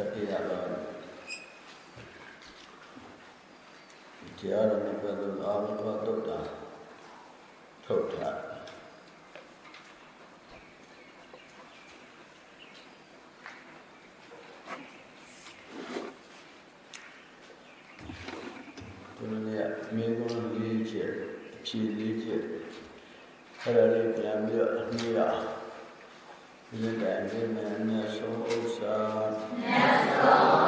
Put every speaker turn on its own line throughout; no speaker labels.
ဆက်ပြရပါမယ်။တရားတော်နဲ့ပတ်သက်အာမေဘသုတ်တာထုတ်တာကိုယ်နဲ့အမေကလေးချက်အဖြေလေးချက်အဲ့ဒါလေးပြန်ပြီးတော့အမြဲတမ်း Niech będzie me so usza.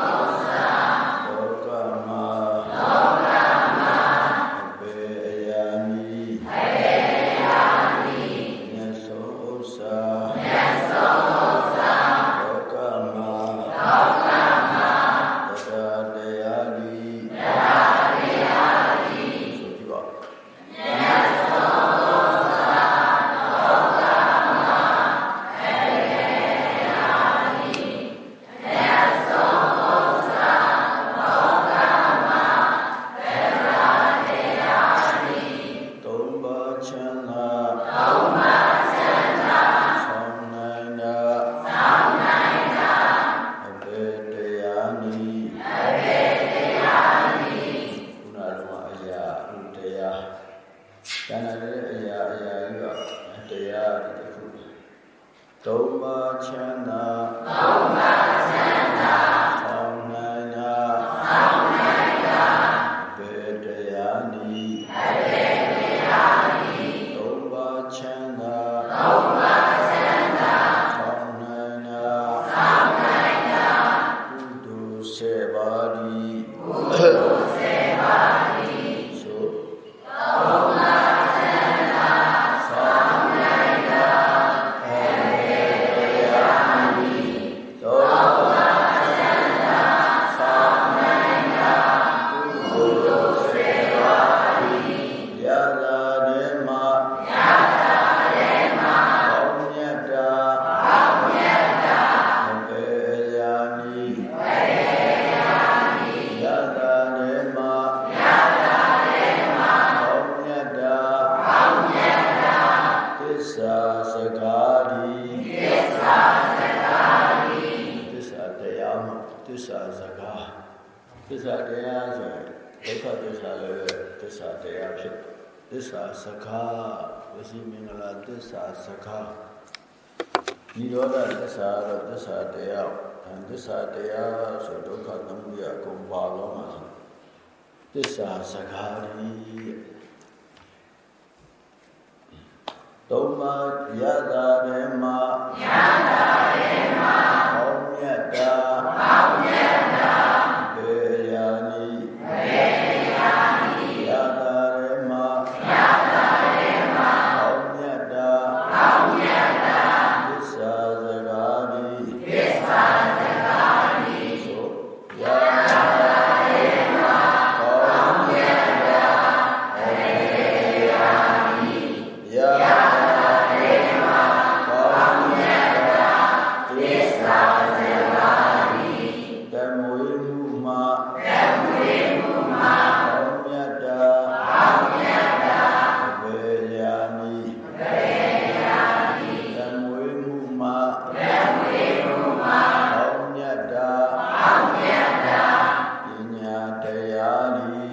စကားနိရောဓသစ္စာတော့သစ္စာတရားသစ္စာတရားဆိုဒုက္ခသမုဒယအကုန်ပါလုံးမှာဆိုသစ္စာစကားဒီသုံးပါးယတာဓမ္မယတာ दयाली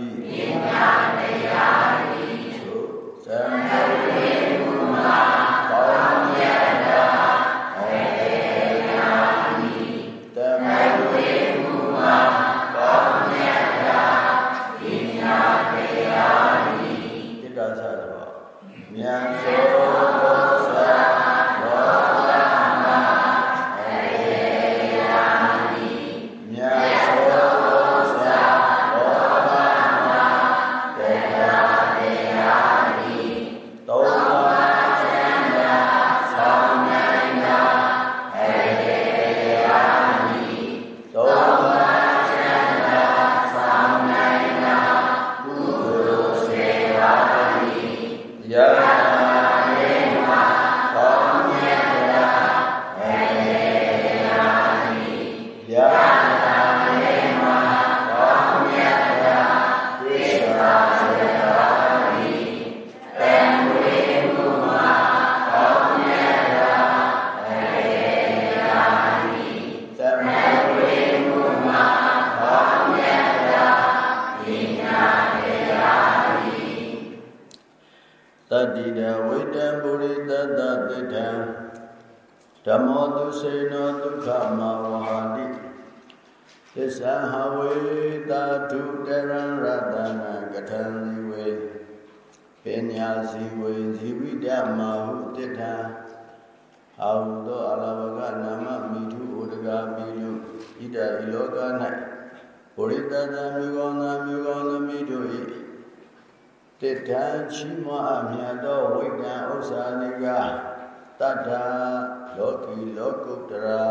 ရာ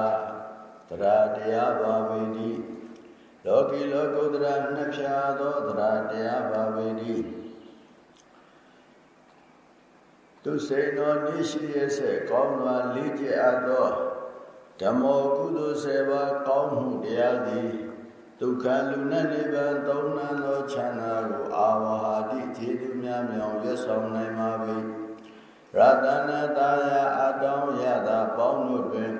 တရားတရားပါဝေတိလောကီလောကုတ္တရာနှစ်ဖြာသောတရားတရားပါဝေတိသူစေနောနိရှိရစေကောင်းစွာလေးကျအပ်သောဓမ္မောကုသိုလ်စေပါကောင်းမှုတရားသည်ဒုက္ခလူနတ်နိဗ္ဗာန်သုံးနံသောချမ်းသာကိုအာဝဟာတိခြေသူများမြောင်ရွတ်ဆောင်နိုင်ပါ၏ရတနာတာယာအတောင်းရတာပေါင်းတို့တွင်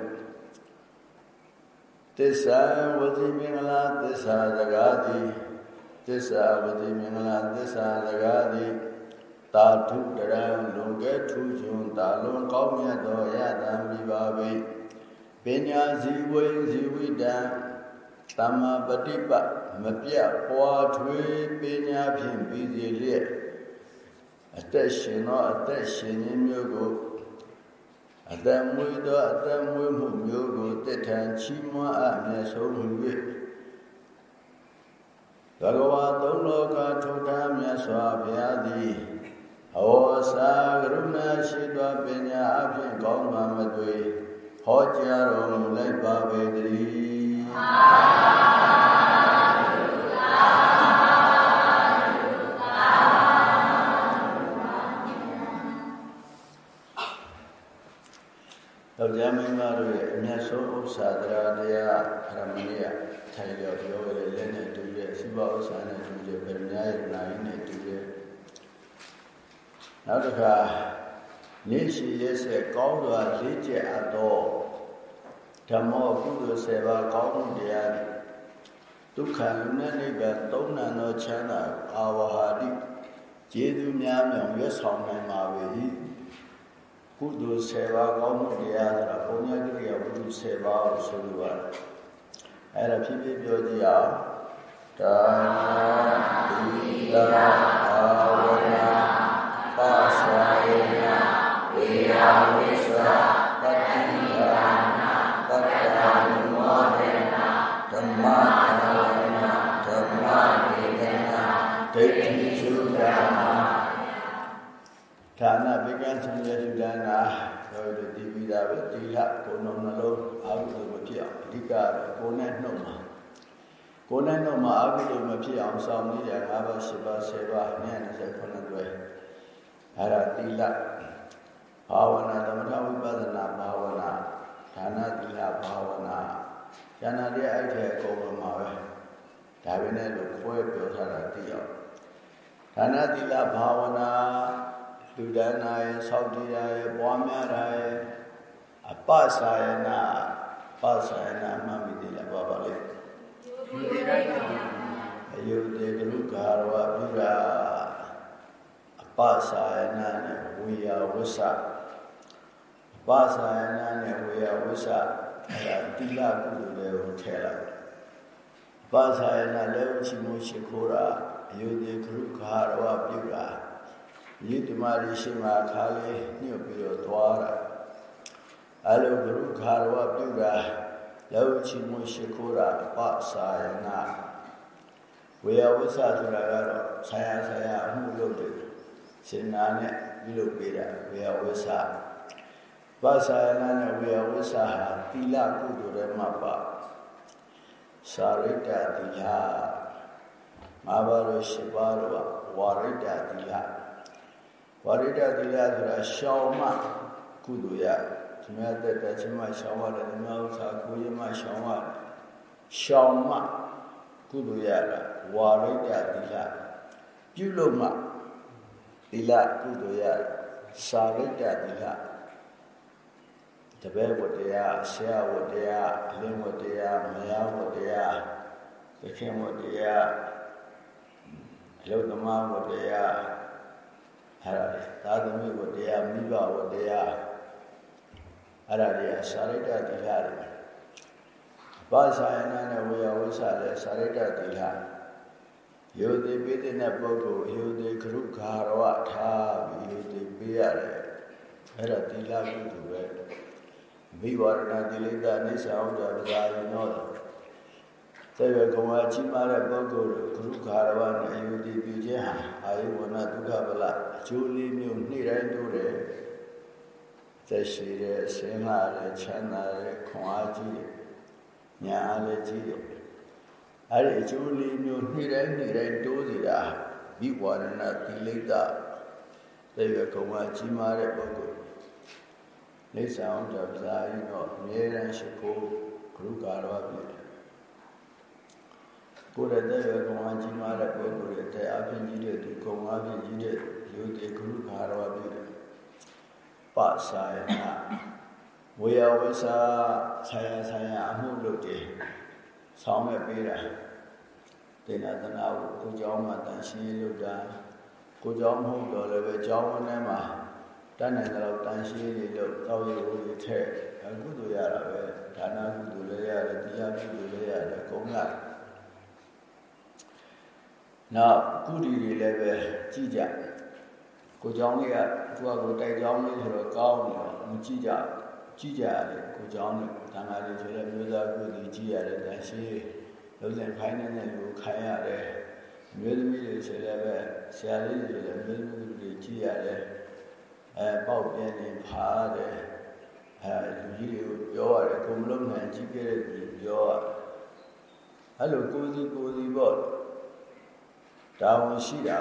သစ္စာဝတိမင်္ဂလာသစ္စာစကားသည်သစ္စာဝတိမင်္ဂလာသစ္စာစကားသည်တာထုတရံလွန်ကဲထူးချွန်တာလွန်ကောင်းမြတ်သောရတံမိပါ၏ပညာဇီဝိဇီဝိတံသမ္မာပฏิပတ်မပြတ်ပွားထွေးပညာဖြင့်ပြီးစီလျက်အသက်ရှင်သောအသက်ရှင်ခြင်းမျိုးကို အသက်မွေးသောအသက်မွေးမှုမျိုးကိုတည်ထံချီးမွမ်းအပ်မြတ်ဆုံးမူ၍ဘဂဝါသုံးလောကထုထားမြတ်စွာဘုရားသည်ဟောစာကရုဏာရှိသောပညာအဖြင့်ကောင်းမှမသွေဟောကြားတော်မူလိုက်ပါပေတည်း ယောက်ျားမိန်းမတို့ရဲ့အမျက်ဆုံးဥစ္စာတရားတရားအရမဏိယထိုင်လျော်ပြောရလက်နဲ့တူရဲ့စိဘဥစ္စာနဲ့တူရဲ့ဗရမ ्या ရဲ့နိုင်နဲ့တူရဲ့နောက်တစ်ခါနေရှိရဲ့ဆက်ကောင်းစွာလေးကျက်အပ်သောဓမ္မောကုသိုလ်ဆေပါကောင်းမှုတရားဒုက္ခလူနဲ့နိဗ္ဗာန်သုံးနံသောချမ်းသာအာဝဟာတိကျေးဇူးများမြောင်ရွတ်ဆောင်နိုင်ပါ၏ ကုသိုလ်10ပါးကောင်းမှုတရားဆိုတာဘုံညာကိရိယာဝတ္ထု10ပါးကိုဆိုလိုပါတယ်အဲ့ဒါဖြစ်ဖြစ်ပြောကြည့်အောင်ဒါနာသီလဘာဝနာပါစာယေနဝေယဝိသတတိယာနာတတ္တာနုမောဒေနာဓမ္မနာဝနာဓမ္မဒေသနာဒိဋ္ဌိသုဒ္ဓနာဌာနဘေကံဆံရ စုဒါနာတို့ဒီပြီးသားပဲတိလကိုယ်လုံးနှလုံးအာဟုလို့မဖြစ်အောင်အဓိကတော့ကိုယ်နဲ့နှုတ်မှာကိုယ်နဲ့နှုတ်မှာအာဟုလို့မဖြစ်အောင်စောင့်နေတဲ့၅ပါး၈ပါး၁၀ပါး29တွဲအဲ့ဒါတိလဘာဝနာသမထဝိပဿနာဘာဝနာဌာနတိလဘာဝနာဉာဏ်ရဲ့အဲ့ထဲအကုန်လုံးမှာပဲဒါပဲနဲ့လို့ခွဲပြောထားတာသိအောင်ဌာနတိလဘာဝနာ လူဒနာရဲ့ဆောက်တည်ရရဲ့ပွားများတာရဲ့အပစာယနာပစာယနာမှမိသေးလားဘာပါလဲအယုတေကလူကာရဝပြုရာအပစာယနာနဲ့ဝေယဝဆအပစာယနာနဲ့ဝေယဝဆအဲ့ဒါတိလကုသိုလ်တွေကိုထည့်လိုက်အပစာယနာလည်းချီမိုးရှိခိုးတာအယုတေကလူကာရဝပြုရာ ဤဓမ္မရီရှိမှခါလေးညှို့ပြီးတော့သွားတာအလိုဂရုခါရဝပြုတာလောချီမှုရှိခိုးတာပစာယနာဝေယဝိသဆိုတာကတော့ဆာယဆာယအမှုလုပ်တယ်ရှင်နာနဲ့ပြုလုပ်ပေးတာဝေယဝိသပစာယနာနဲ့ဝေယဝိသဟာသီလကုသိုလ်တွေမှာပါစာရိတ္တသီလငါးပါးလို့၈ပါးတော့ဝါရိတ္တသီလ ဝရိဒသီလဆိုတာရှောင်မှကုသိုလ်ရဒီမှာတက်တက်ချင်းမှရှောင်ရတယ်ဒီမှာဥစ္စာကိုရမှရှောင်ရတယ်ရှောင်မှကုသိုလ်ရတာဝါရိဒသီလပြုလို့မှသီလကုသိုလ်ရစာရိဒသီလတပည့်ဝတ္တရားဆရာဝတ္တရားအလင်းဝတ္တရားမယားဝတ္တရားသခင်ဝတ္တရားအလုသမားဝတ္တရား အဲ့ဒါသာသမီဝတရားမိဘဝတရားအဲ့ဒါတွေကစာရိတ္တတိလတွေဘာသာယနာနဲ့ဝေယဝိဆလည်းစာရိတ္တတိလယောတိပိတိနဲ့ပုဂ္ဂိုလ်ယောတိကရုခါရဝထားပြီးယောတိပေးရတယ်အဲ့ဒါတိလကုသိုလ်ပဲမိဝရဏတိလိတအိသအောင်ကြပဇာယနောတဲ့ ရကဝါကြီးမားတဲ့ပုဂ္ဂိုလ်ကရုခါရဝနဲ့အယုတိပြုခြင်းဟာအာယဝနဒုက္ခဗလအကျိုးလေးမျိုးနေ့တိုင်းတို့တယ်သက်ရှိတဲ့ဆင်းလာတဲ့ချမ်းသာတဲ့ခွန်အားကြီးတဲ့ညာအားလည်းကြီးတဲ့အဲ့ဒီအကျိုးလေးမျိုးနေ့တိုင်းနေ့တိုင်းတိုးစီတာမိဝရဏတိလိတတဲ့ရကဝါကြီးမားတဲ့ပုဂ္ဂိုလ်လိစ္ဆာအောင်ကြပဇာယနောအမြဲတမ်းရှိဖို့ကရုခါရဝပြု တယ်ကိုယ်တဲ့ရဲ့ကုံအားကြီးမားတဲ့ပုဂ္ဂိုလ်ရဲ့တရားဖြင့်ကြီးတဲ့သူကုံအားဖြင့်ကြီးတဲ့ယုတိကုရုခါရဝပြုတယ်ပစာယနာဝေယဝိစာဆာယဆာယအမှုလုပ်တယ်ဆောင်းမဲ့ပေးတာဒေနာသနာကိုကိုเจ้าမှာတန်ရှင်းလုပ်တာကိုเจ้าမဟုတ်တော့လည်းပဲเจ้าဝန်ထဲမှာတတ်နိုင်တဲ့တန်ရှင်းလေးလို့တောက်ရည်ကိုထည့်အခုတို့ရတာပဲဒါနကုသိုလ်လည်းရတယ်တရားကုသိုလ်လည်းရတယ်ကုံရတယ် နောက်ကုတီတွေလည်းပဲကြည့်ကြကိုเจ้าလေးကသူကကိုတိုက်เจ้าလေးဆိုတော့ကောင်းတယ်မကြည့်ကြကြည့်ကြရတယ်ကိုเจ้าလေးတန်ခါလေးဆိုတဲ့မျိုးသားကုတီကြည့်ရတယ်တန်ရှင်းလုံးစင်ခိုင်းနေတဲ့လူခိုင်းရတယ်မျိုးသမီးတွေဆိုလည်းပဲဆရာလေးတွေလည်းမျိုးသမီးတွေကြည့်ရတယ်အဲပေါက်ပြင်းနေဖားတယ်အဲလူကြီးတွေကိုပြောရတယ်ကိုမလုံးနိုင်ကြည့်ခဲ့တဲ့လူပြောရအဲ့လိုကိုစီကိုစီပေါ့ တာဝန်ရှိတာ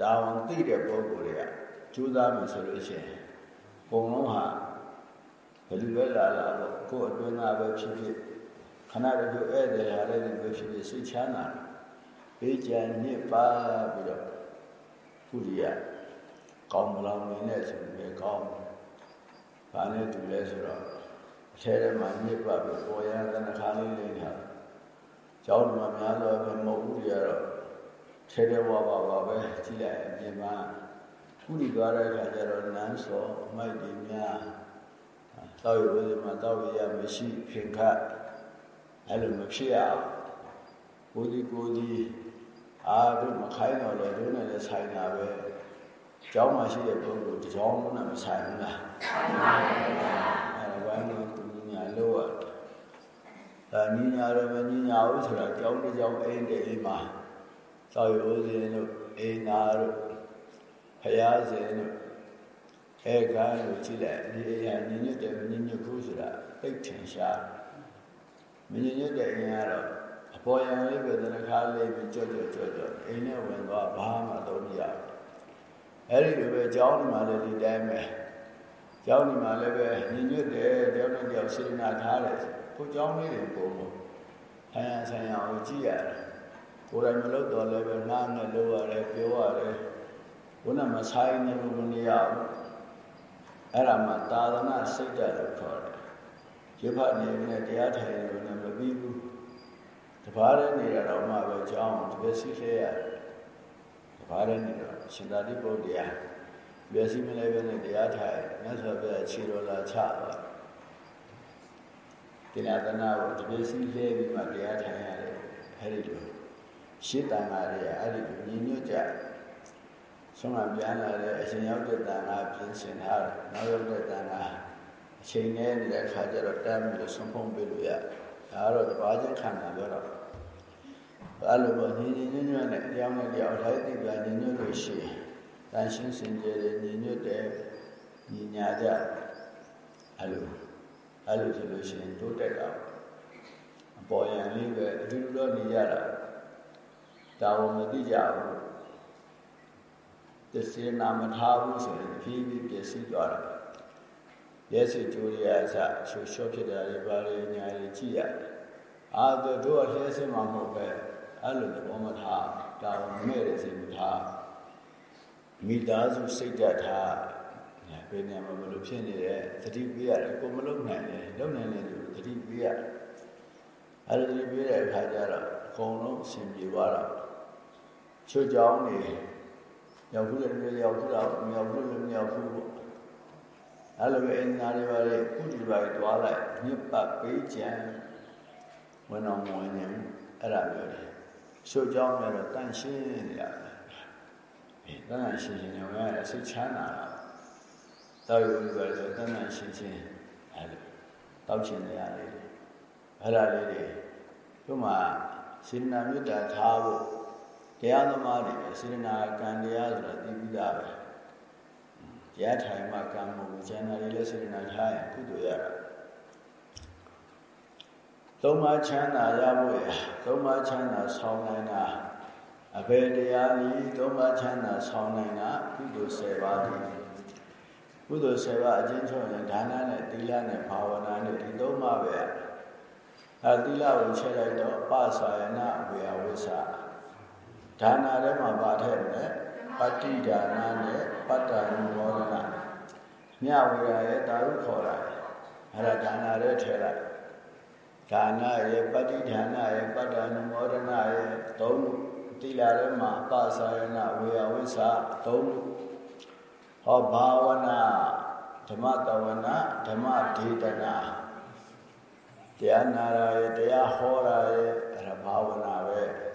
တာဝန်သိတဲ့ပုဂ္ဂိုလ်တွေကကြိုးစားမယ်ဆိုလို့ရှိရင်ပုံလုံးဟာဘယ်လိုပဲလာလာတော့ကိုယ်အတွင်းသားပဲဖြစ်ဖြစ်ခဏတည်းဧည့်သည်ဟာလည်းပဲဖြစ်ဖြစ်စိတ်ချမ်းသာပေးကြညစ်ပါပြီးတော့ကုရိယကောင်းမလောင်နေနဲ့ဆိုပြီးကောင်း။ဘာနဲ့တူလဲဆိုတော့အထဲထဲမှာညစ်ပါပြီးပေါ်ရတဲ့နှခါလေးလေးထား။ကျောင်းမှာများတော့ပဲမဟုတ်ဘူးကြတော့ ထဲထဲဝါပါပါပဲကြည့်လိုက်အပြင်မှာခုဒီသွားတဲ့အခါကျတော့နန်းစောအမိုက်တွေများတောက်ရဝိဇ္ဇမှာတောက်ရမရှိခင်ခတ်အဲ့လိုမဖြစ်ရဘူးကိုဒီကိုဒီအားတို့မခိုင်းတော့လေတို့နဲ့လည်းဆိုင်တာပဲကျောင်းမှာရှိတဲ့ပုဂ္ဂိုလ်ဒီကြောင်းနဲ့မဆိုင်ဘူးလားဆိုင်ပါရဲ့ဗျာအဲ့ဒါဘာလို့သူညာလို့ရဒါညီညာတော့မညီညာဘူးဆိုတာကျောင်းတစ်ကျောင်းအိမ်တည်းအိမ်မှာ သောက်ရိုးစင်တို့အိမ်နာတို့ဖယားစင်တို့အဲကားလို့ကြည့်လိုက်ဒီအရာညီညွတ်တယ်မညီညွတ်ဘူးဆိုတာသိထင်ရှားမညီညွတ်တဲ့အိမ်ကတော့အပေါ်ယံလေးပဲတနခါလေးပြီးကြော့ကြော့ကြော့ကြော့အိမ်နဲ့ဝင်သွားဘာမှတော့မရဘူးအဲ့ဒီလိုပဲကျောင်းဒီမှာလည်းဒီတိုင်းပဲကျောင်းဒီမှာလည်းပဲညီညွတ်တယ်တယောက်နဲ့တယောက်စေတနာထားတယ်ကိုကျောင်းလေးတွေပုံပုံဆန်းရဆန်းရအောင်ကြည့်ရတယ် ကိုယ်တိုင်မလုပ်တော့လည်းပဲနားနဲ့လုပ်ရတယ်ပြောရတယ်ဘုနာမဆိုင်နေလို့မနေရဘူးအဲ့ဒါမှသာသနာစိတ်ဓာတ်လို့ခေါ်တယ်ရုပ်ဖတ်နေနဲ့တရားထိုင်နေလို့လည်းမပြီးဘူးတပါးတည်းနေတာတော့မှပဲကြောင်းတပည့်စီးလဲရတယ်တပါးတည်းနေတော့ရှင်သာတိပုတ္တရာမျက်စိမလဲပဲနဲ့တရားထိုင်မြတ်စွာဘုရားခြေတော်လာချသွားဒီနာသနာကိုတပည့်စီးလဲပြီးမှတရားထိုင်ရတယ်အဲ့ဒီလို ရှင်းတန်ဃာတွေကအဲ့ဒီလိုညီညွတ်ကြဆုံးမပြန်လာတဲ့အရှင်ရောက်တဲ့တန်ဃာပြင်ဆင်ထားတယ်နောက်ရောက်တဲ့တန်ဃာအချိန်နဲ့နေတဲ့ခါကျတော့တမ်းပြီးတော့ဆုံးဖုံးပေးလို့ရဒါကတော့တပါးချင်းခံတာပြောတော့အဲ့လိုပေါ့ညီညီညွတ်ညွတ်နဲ့တရားနဲ့တရားအထိုက်သိပြညီညွတ်လို့ရှိရင်တန်ရှင်းစင်ကြယ်ညီညွတ်တဲ့ညီညာကြအဲ့လိုအဲ့လိုဆိုလို့ရှိရင်တိုးတက်တာအပေါ်ယံလေးပဲအတူတူတော့နေရတာ ဒါဝမသိကြဘူးတစေနာမထားဘူးဆိုရင်ဖြည်းဖြည်းပြည့်စည်သွားတာရဲစီကျိုးရအစချိုးလျှော့ဖြစ်တာတွေပါလေညာတွေကြည့်ရတယ်အာတို့တို့အလဲစင်မှာမဟုတ်ပဲအဲ့လိုသဘောမထားဒါဝမဲ့တဲ့စိတ်မထားမိသားစုစိတ်ဓာတ်ထားဘယ်နေရာမှာဘယ်လိုဖြစ်နေလဲသတိပေးရတယ်ကိုမလုံနိုင်လေလုံနိုင်လေသူသတိပေးရတယ်အဲ့လိုသတိပေးတဲ့အခါကျတော့အကုန်လုံးအဆင်ပြေသွားတာ ချွတ်ကြောင်းနေရောက်ဘူးလည်းရောက်ဘူးတော့မရောက်ဘူးလည်းမရောက်ဘူးပေါ့အဲ့လိုပဲအင်္ဂါတွေပါလေကုတီပါတွားလိုက်မြစ်ပတ်ပေးကြံဝင်အောင်ဝင်နေအဲ့ဒါမျိုးလေရှုပ်ကြောင်းများတော့တန့်ရှင်းရတယ်အဲတန့်ရှင်းရှင်းရောရစိတ်ချမ်းသာတာတောက်ယူပြီးတော့တန့်ရှင်းရှင်းအဲ့လိုတောက်ချင်နေရတယ်အဲ့ဒါလေးတွေတို့မှာစေနာမြတ်တာထားဖို့ တရားသမားတွေစေနာကံတရားဆိုတာသိပြီးသားပဲတရားထိုင်မှကံမဟုတ်ဘူးဉာဏ်နာတွေလည်းစေနာထားရင်ကုသိုလ်ရတာသုံးပါးချမ်းသာရဖို့ရသုံးပါးချမ်းသာဆောင်းနိုင်တာအဘယ်တရားဤသုံးပါးချမ်းသာဆောင်းနိုင်တာကုသိုလ်10ပါးတည်းကုသိုလ်10ပါးအချင်းချင်းနဲ့ဒါနနဲ့သီလနဲ့ဘာဝနာနဲ့ဒီသုံးပါးပဲအဲသီလကိုချက်လိုက်တော့ပစာယနာဝေယဝိသ ဒါနာထဲမှာပါထည့်တယ်ပတ္တိဒါနနဲ့ပတ္တာနုမောဒနာမြဝေရရဲ့တာရုခေါ်တာအဲဒါဒါနာထဲထည့်လိုက်ဒါနရဲ့ပတ္တိဒါနရဲ့ပတ္တာနုမောဒနာရဲ့သုံးသီလထဲမှာပစာယနာဝေယဝိသသုံးဟောဘာဝနာဓမ္မတဝနာဓမ္မဒေသနာတရားနာရရဲ့တရားဟောရရဲ့အဲ့ဒါဘာဝနာပဲ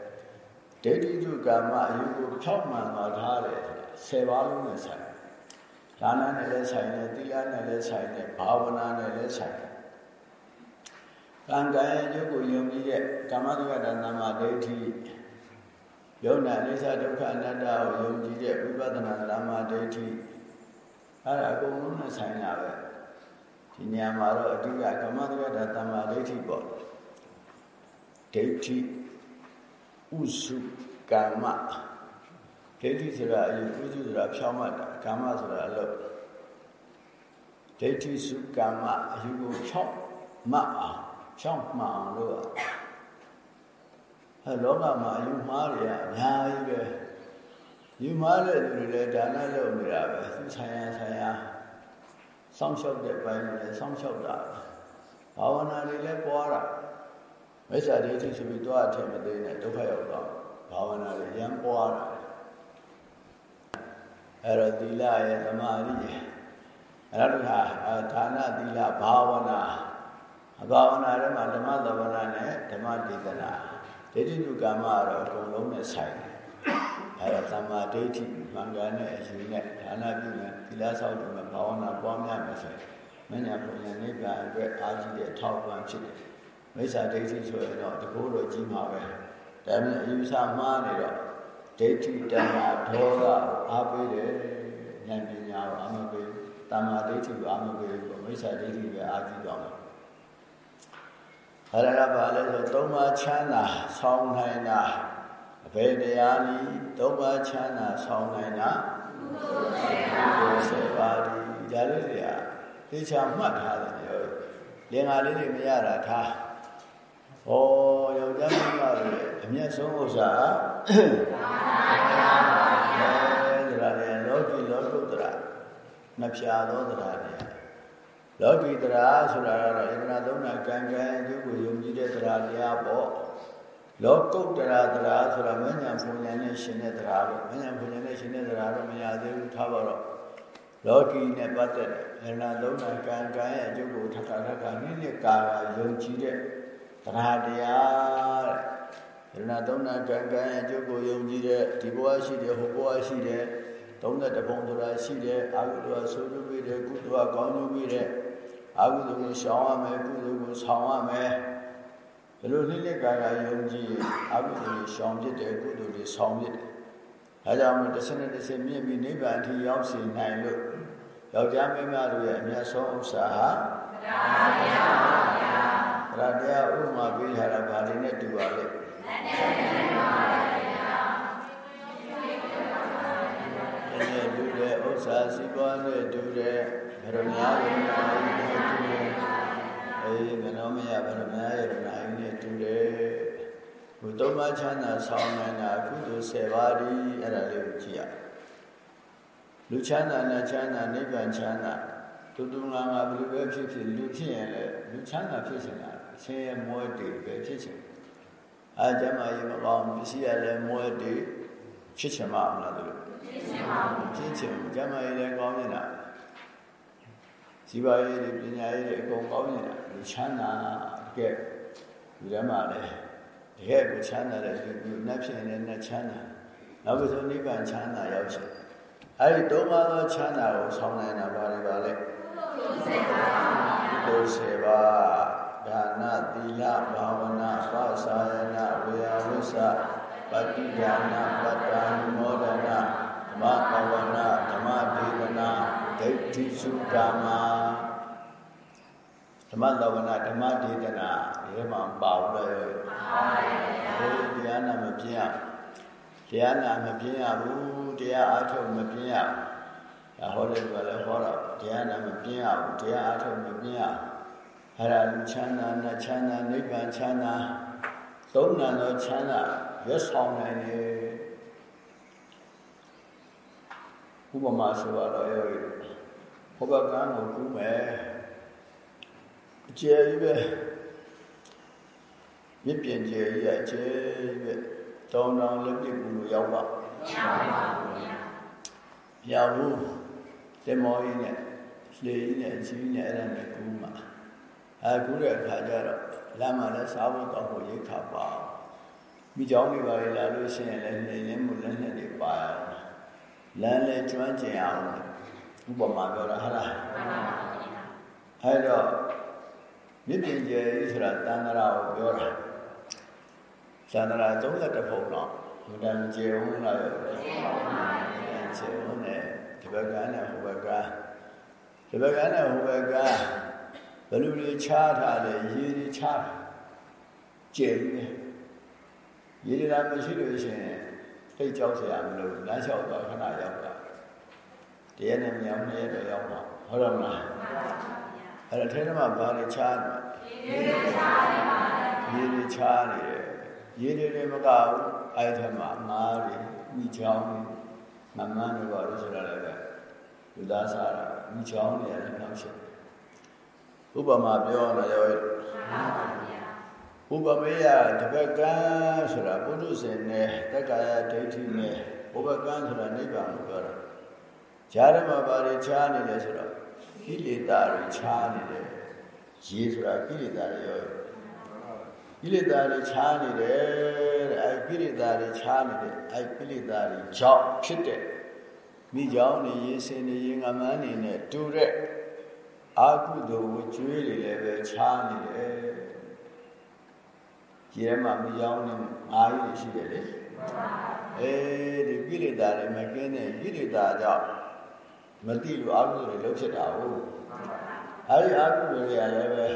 ဒိဋ္ဌိတုကာမအယူကိုဖြောက်မှန်သွားထားတယ်ဆယ်ပါးလုံးနဲ့ဆိုင်ဒါနနဲ့လည်းဆိုင်တယ်သီလနဲ့လည်းဆိုင်တယ်ဘာဝနာနဲ့လည်းဆိုင်တယ်ကံကံရဲ့အကျိုးကိုယုံကြည်တဲ့ကာမတုကတသမ္မာဒိဋ္ဌိယုံနာအိသဒုက္ခအနတ္တကိုယုံကြည်တဲ့ဝိပဿနာသမ္မာဒိဋ္ဌိအဲ့ဒါအကုန်လုံးနဲ့ဆိုင်တာပဲဒီညမှာတော့အဓိကကမ္မတက္ကတာတမ္မာဒိဋ္ဌိပေါ့ဒိဋ္ဌိ ဥစုကာမဒိဋ္ဌိဆိုတာအယူဥစုဆိုတာဖြောင်းမှတ်တာကာမဆိုတာအလုပ်ဒိဋ္ဌိစုကာမအယူကိုဖြောင်းမှတ်အောင်ဖြောင်းမှတ်အောင်လို့အဲလောကမှာအယူမှားတွေကအများကြီးပဲယူမှားတဲ့လူတွေလည်းဒါနလုပ်နေတာပဲသူဆိုင်ရာဆိုင်ရာစောင့်ရှောက်တဲ့ပိုင်းတွေလည်းစောင့်ရှောက်တာဘာဝနာတွေလည်းပွားတာ မိစ္ဆာဒိဋ္ဌိဆိုပြီးသွားအထင်မသေးနဲ့ဒုက္ခရောက်တော့ဘာဝနာတွေရမ်းပွားတာအဲ့တော့သီလရဲ့သမာဓိရဲ့အဲ့တော့ဟာဒါနသီလဘာဝနာအဘာဝနာတွေမှာဓမ္မသဘာဝနာနဲ့ဓမ္မဒေသနာဒိဋ္ဌိညုကာမကတော့အကုန်လုံးနဲ့ဆိုင်တယ်အဲ့တော့သမ္မာဒိဋ္ဌိမင်္ဂလာနဲ့အယူနဲ့ဒါနပြုမယ်သီလဆောက်တယ်ဘာဝနာပွားများမယ်ဆိုရင်မညာပုံညာနိဗ္ဗာန်အတွက်အားကြီးတဲ့အထောက်အပံ့ဖြစ်တယ် မိစ္ဆာဒိဋ္ဌိဆိုရင်တော့တကူတော့ကြီးမှာပဲဒါပေမဲ့အယူဆမှားနေတော့ဒိဋ္ဌိတဏ္ဍာဒေါသအားပေးတယ်ဉာဏ်ပညာကိုအားမပေးတမ္မာဒိဋ္ဌိကိုအားမပေးဘူးမိစ္ဆာဒိဋ္ဌိပဲအားကြီးသွားမှာအဲ့ဒါကဘာလဲဆိုသုံးပါးချမ်းသာဆောင်းနိုင်တာအဘယ်တရားနည်းသုံးပါးချမ်းသာဆောင်းနိုင်တာဘုရားဆေပါဒီဒါလေးတွေကသေချာမှတ်ထားတယ်ပြောလင်္ကာလေးတွေမရတာထား ဟောယောက်ျားမိန်းမတွေအမျက်ဆုံးဥစ္စာအဲဒါလည်းလောကီလောကုတ္တရာမဖြာသောတရားတွေလောကီတရားဆိုတာကတော့အင်္ဂနာသုံးနာကံကံအကျိုးကိုယုံကြည်တဲ့တရားတရားပေါ့လောကုတ္တရာတရားဆိုတာမဉ္ဇဉ်ဘုံဉာဏ်နဲ့ရှင်တဲ့တရားပေါ့မဉ္ဇဉ်ဘုံဉာဏ်နဲ့ရှင်တဲ့တရားတော့မရသေးဘူးထားပါတော့လောကီနဲ့ပတ်သက်တဲ့အင်္ဂနာသုံးနာကံကံရဲ့အကျိုးကိုထပ်ခါထပ်ခါနိနိကာကယုံကြည်တဲ့ တရားတရားတဲ့ယရဏသုံးနာကံကံရဲ့အကျိုးကိုယုံကြည်တဲ့ဒီဘဝရှိတယ်ဟိုဘဝရှိတယ်သုံးတဲ့တပုံဆိုတာရှိတယ်အာဟုတော်ဆိုးကျိုးပြီးတယ်ကုသိုလ်ကကောင်းကျိုးပြီးတယ်အာဟုသိုလ်ကိုရှောင်ရမယ်ကုသိုလ်ကိုဆောင်ရမယ်ဘယ်လိုနိလက်ကာကယုံကြည်အာဟုသိုလ်ကိုရှောင်ဖြစ်တယ်ကုသိုလ်ကိုဆောင်ဖြစ်တယ်အဲကြောင့်မို့တစ်စနစ်တစ်စမြင့်ပြီးနိဗ္ဗာန်အထိရောက်စေနိုင်လို့ယောက်ျားမိန်းမတို့ရဲ့အမျက်ဆုံးဥစ္စာဟာတရားပါဗျာ ဗျာတရားဥမာပေးထားတာဗာလိနဲ့တူပါလေနဲ့တူတဲ့ဥစ္စာစီးပွားနဲ့တူတဲ့ဗရမယရဏာနဲ့တူတဲ့အေးမနောမယဗရမယရဏာနဲ့တူတဲ့ဘုသုံးပါးချမ်းသာဆောင်းနိုင်တာကုသိုလ်10ပါးဒီအဲ့ဒါလေးကိုကြည့်ရလူချမ်းသာနဲ့ချမ်းသာနိဗ္ဗာန်ချမ်းသာတူတူငါငါဘယ်လိုပဲဖြစ်ဖြစ်လူဖြစ်ရင်လည်းလူချမ်းသာဖြစ်စင်တာ ဆင်းရဲမွဲတေပဲဖြစ်စင်အားကြမှာရေမကောင်းပစ္စည်းရလည်းမွဲတေဖြစ်ချင်မှာမလားသူတို့ဖြစ်ချင်ပါဘူးဖြစ်ချင်ကျမ်းမာရေးလည်းကောင်းနေတာဇီဝရေးတွေပညာရေးတွေအကုန်ကောင်းနေတာဒီချမ်းသာတကယ်ဒီထဲမှာလည်းတကယ်ကိုချမ်းသာတဲ့ဒီနတ်ဖြစ်နေတဲ့နတ်ချမ်းသာနောက်ပြီးဆိုနိဗ္ဗာန်ချမ်းသာရောက်ချင်အဲဒီသုံးပါးသောချမ်းသာကိုဆောင်းနိုင်တာပါလေပါလေဒုစေပါ ဒါနသီလဘာဝနာပါစာယနာဝေယဝိသပฏิဒါနပတ္တာနမောဒနာဓမ္မပဝနာဓမ္မဒေသနာဒိဋ္ဌိစုကာမဓမ္မသဝနာဓမ္မဒေသနာဒီမှာပါဘူးလေပါပါတယ်ဘုရားတရားနာမပြင်းရတရားနာမပြင်းရဘူးတရားအားထုတ်မပြင်းရဒါဟောတယ်ကလည်းဟောတော့တရားနာမပြင်းရဘူးတရားအားထုတ်မပြင်းရ အဲ့ဒါလူချမ်းသာနတ်ချမ်းသာနိဗ္ဗာန်ချမ်းသာသုံးနာသောချမ်းသာရွတ်ဆောင်နိုင်တယ်ဥပမာဆိုတော့ရောဘုရားကံကိုကူးမယ်အကျယ်ကြီးပဲမြစ်ပြင်ကျယ်ကြီးအကျယ်ကြီးပဲတောင်းတောင်းလက်ပြကူလို့ရောက်ပါမရောက်ပါဘူး။ရောက်ဘူးလက်မောကြီးနဲ့လေကြီးနဲ့အကြီးနဲ့အဲ့ဒါနဲ့ကူးမှာ အခုတဲ့အခါကျတော့လမ်းမှာလည်းစားဖို့တောက်ဖို့ရိတ်ခါပါမိကြောင်းတွေပါလေလာလို့ရှိရင်လည်းနေရင်းမှုလက်နဲ့တွေပါလမ်းလည်းကျွမ်းကျင်အောင်ဥပမာပြောတာဟုတ်လားအဲ့တော့မြစ်ပြင်ကျယ်ကြီးဆိုတာတန်တရာကိုပြောတာတန်တရာ32ဖုံတော့ဘုရားကျယ်ဝင်လာရောကျယ်ဝင်တယ်ဒီဘက်ကနဲ့ဟိုဘက်ကဒီဘက်ကနဲ့ဟိုဘက်က ဘလူတွေချားထားတယ်ရေတွေချားတယ်ကျယ်နေရေတွေမရှိလို့ရှိရင်တိတ်ကြောက်စရာမလိုဘူးလမ်းလျှောက်သွားခဏရောက်တာတရက်နဲ့မြောင်းနဲ့တော့ရောက်မှာဟုတ်တယ်မလားအဲ့ဒါထဲမှာဘာတွေချားတယ်ရေတွေချားတယ်ရေတွေချားနေတယ်ရေတွေလည်းမကဘူးအဲ့ထဲမှာငါးတွေမိချောင်းတွေမမန်းတွေပါလို့ဆိုတာလည်းလူသားစားတာမိချောင်းတွေလည်းနောက်ရှိတယ် ဥပမာပြောရတော့ရောဥပမေယတပကံဆိုတာပုထုဇဉ်နဲ့တက္ကာယဒိဋ္ဌိနဲ့ဥပကံဆိုတာနိဗ္ဗာန်ကိုပြောတာဈာရမဘာတွေခြားနေလဲဆိုတော့ကိလေသာတွေခြားနေတယ်ရေဆိုတာကိလေသာတွေရောကိလေသာတွေခြားနေတယ်တဲ့အဲကိလေသာတွေခြားနေတယ်အဲကိလေသာတွေကြောင့်ဖြစ်တဲ့မိကြောင့်နေရေစင်နေရေငမန်းနေနဲ့တူတဲ့ အာကုသိုလ်ဝကျွေးတွေလည်းပဲခြားနေတယ်ရေမှာမိကြောင့်နေအားကြီးရှိတယ်လေအဲဒီကိလေသာတွေမကင်းတဲ့ကိလေသာကြောင့်မတိလို့အာကုသိုလ်တွေလုပ်ဖြစ်တာဟုတ်အဲဒီအာကုသိုလ်တွေကလည်းပဲ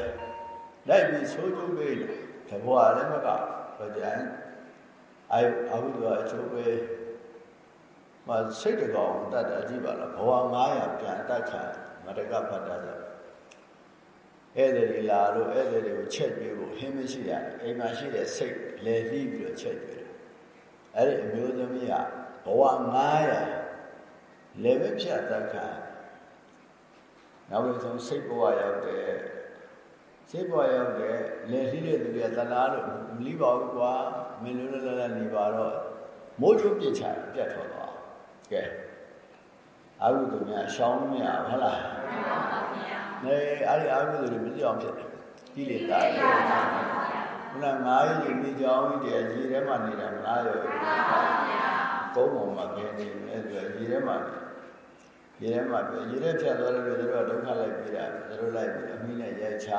လိုက်ပြီးဆိုးကျိုးပေးတယ်တဘောလည်းမကဘာကြမ်းအဲအာဟုသောအချိုးပဲမစိတ်တကောင်တတ်တာကြည့်ပါလားဘဝ900ပြန်တတ်ခံမတကဖတ်တာဆို ဧည့်သည်တွေလာလို့ဧည့်သည်တွေကိုချက်ပြေးဖို့ဟင်းမရှိရအိမ်မှာရှိတဲ့စိတ်လဲလှီးပြီးတော့ချက်ပြေးတယ်အဲ့ဒီအမျိုးသမီးကဘဝ900လဲပဲဖြတ်တတ်ခံနောက်ဆုံးစိတ်ဘဝရောက်တယ်စိတ်ပေါ်ရောက်တယ်လေလှီးတဲ့သူတွေကသလားလို့မလီးပါဘူးကွာမင်းလိုလိုလလနေပါတော့မိုးချိုးပြစ်ချပြတ်ထွက်သွားကဲအာဟုသူများရှောင်းမရဟုတ်လားမှန်ပါဗျာနေ အဲ့ဒီအာဟုသူတွေမပြောင်းဖြစ်တယ်ကိလေသာတွေခုနငါးရည်မိကြောင်းကြီးတည်းရေထဲမှာနေတာမလားရောမှန်ပါဗျာကုန်းပေါ်မှာခင်းနေတယ်ဆိုရေထဲမှာရေထဲမှာရေထဲဖြတ်သွားတယ်လို့တို့ကဒုက္ခလိုက်ပြီးတာတို့လိုက်ပြီးအမိနဲ့ရိုက်ချ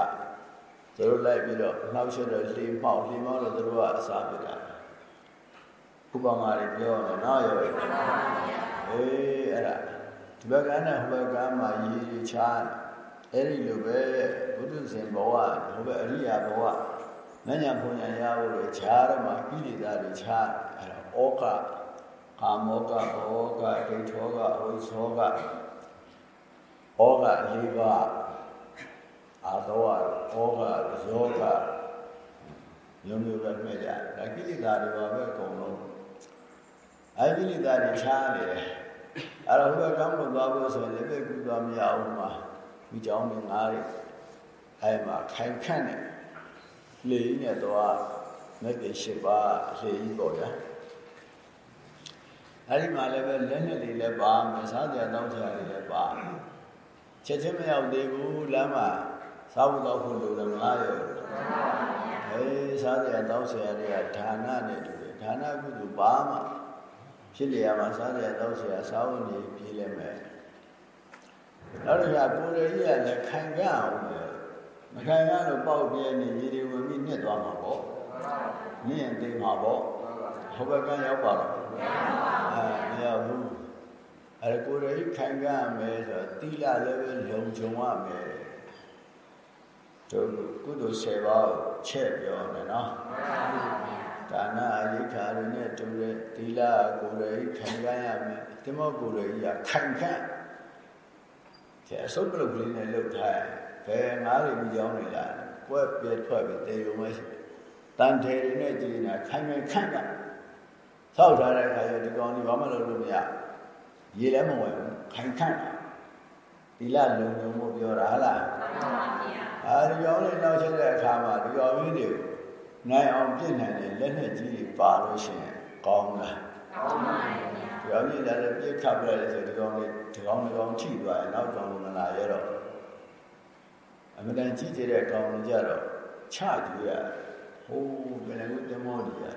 သူတို့လိုက်ပြီးတော့နှောက်ရှက်တော့လှေမောက်လှေမောက်တော့သူတို့ကအစာပြတာဥပမာတွေပြောတယ်နော်ရောအေးအဲ့ဒါဒီဘက်ကနဲ့ဟိုဘက်ကမှရည်ရည်ချား အဲ့ဒီလိုပဲဘုဒ္ဓဇင်ဘဝဟိုဘက်အရိယာဘဝမညာဘုံညာရဖို့လို့ခြားတော့မှကိလေသာတွေခြားအဲ့ဒါဩကကာမောကဘောကဒိဋ္ဌောကအဝိသောကဩကလေးပါးအာသောဝဩဃယောဂမျိုးမျိုးပဲတွေ့ကြဒါကိလေသာတွေပါပဲအကုန်လုံးအဲကိလေသာတွေချားနေတယ်အဲ့တော့ဘုရားကောင်းလို့သွားဖို့ဆိုရင်လည်းကူသွားမရအောင် မှာဒီကြောင်းနဲ့ငားတွေအဲမှာခိုင်ခန့်နဲ့လေကြီးနဲ့သွားမက်ကေရှိပါလေကြီးပေါ့ဗျာအဲ့ဒီမှာလည်းပဲလက်နဲ့လေးလည်းပါမယ်စားကြတောင်းကြရလည်းပါချက်ချင်းမရောက်သေးဘူးလမ်းမှာစားဖို့တော့ဖို့လိုတယ်မလားရောအေးစားကြတောင်းကြရတဲ့ဌာနနဲ့တူတယ်ဌာနကုသိုလ်ပါမှဖြစ်လျာမှာစားကြတောင်းကြရစားဖို့နေပြေးလဲမယ် နောက်တစ်ခါကိုယ်ရည်ရလည်းခံကြအောင်မခံရတော့ပေါက်ပြဲနေရေတွေဝင်ပြီးနှစ်သွားမှာပေါ့မြင့်ရင်သိမှာပေါ့ဟိုဘက်ကရောက်ပါတော့အဲမရဘူးအဲကိုယ်ရည်ခံကြမယ်ဆိုတော့တိလလည်းပဲလုံခြုံရမယ်တို့ကုသိုလ်10ပါးချက်ပြောမယ်နော်ဒါနအယိခါရနဲ့တူတဲ့သီလကိုယ်ရည်ခံကြရမယ်ဒီမောကိုယ်ရည်ကခံခံ တဲ့အစုပ်ပလုတ်ကလေးနဲ့လှုပ်ထားဘယ်ငါးတွေမကြောင်းနေလားကွက်ပြဲထွက်ပြီးတေရုံမရှိတန်ထေတွေနဲ့ကြည်နေတာခိုင်ခိုင်ခန့်ခန့်ဆောက်ထားတဲ့အခါကျဒီကောင်ကြီးဘာမှလုပ်လို့မရရေလည်းမဝင်ဘူးခိုင်ခန့်သီလလုံလုံမှုပြောတာဟုတ်လားအဲဒီကောင်လေးနောက်ချက်တဲ့အခါမှာဒီကောင်ကြီးတွေနိုင်အောင်ပြည့်နိုင်တဲ့လက်နဲ့ကြီးတွေပါလို့ရှိရင်ကောင်းလားကောင်းပါရဲ့ ဒီအောင်ကြီးလည်းပြစ်ခတ်ပြလိုက်ဆိုဒီကောင်လေးဒီကောင်လေးကောင်ချိသွားရင်နောက်ကောင်မလာရတော့အမှန်တန်ကြီးကျတဲ့ကောင်လေးကြတော့ချကြည့်ရဟိုးဘယ်လိုတမောကြီးရ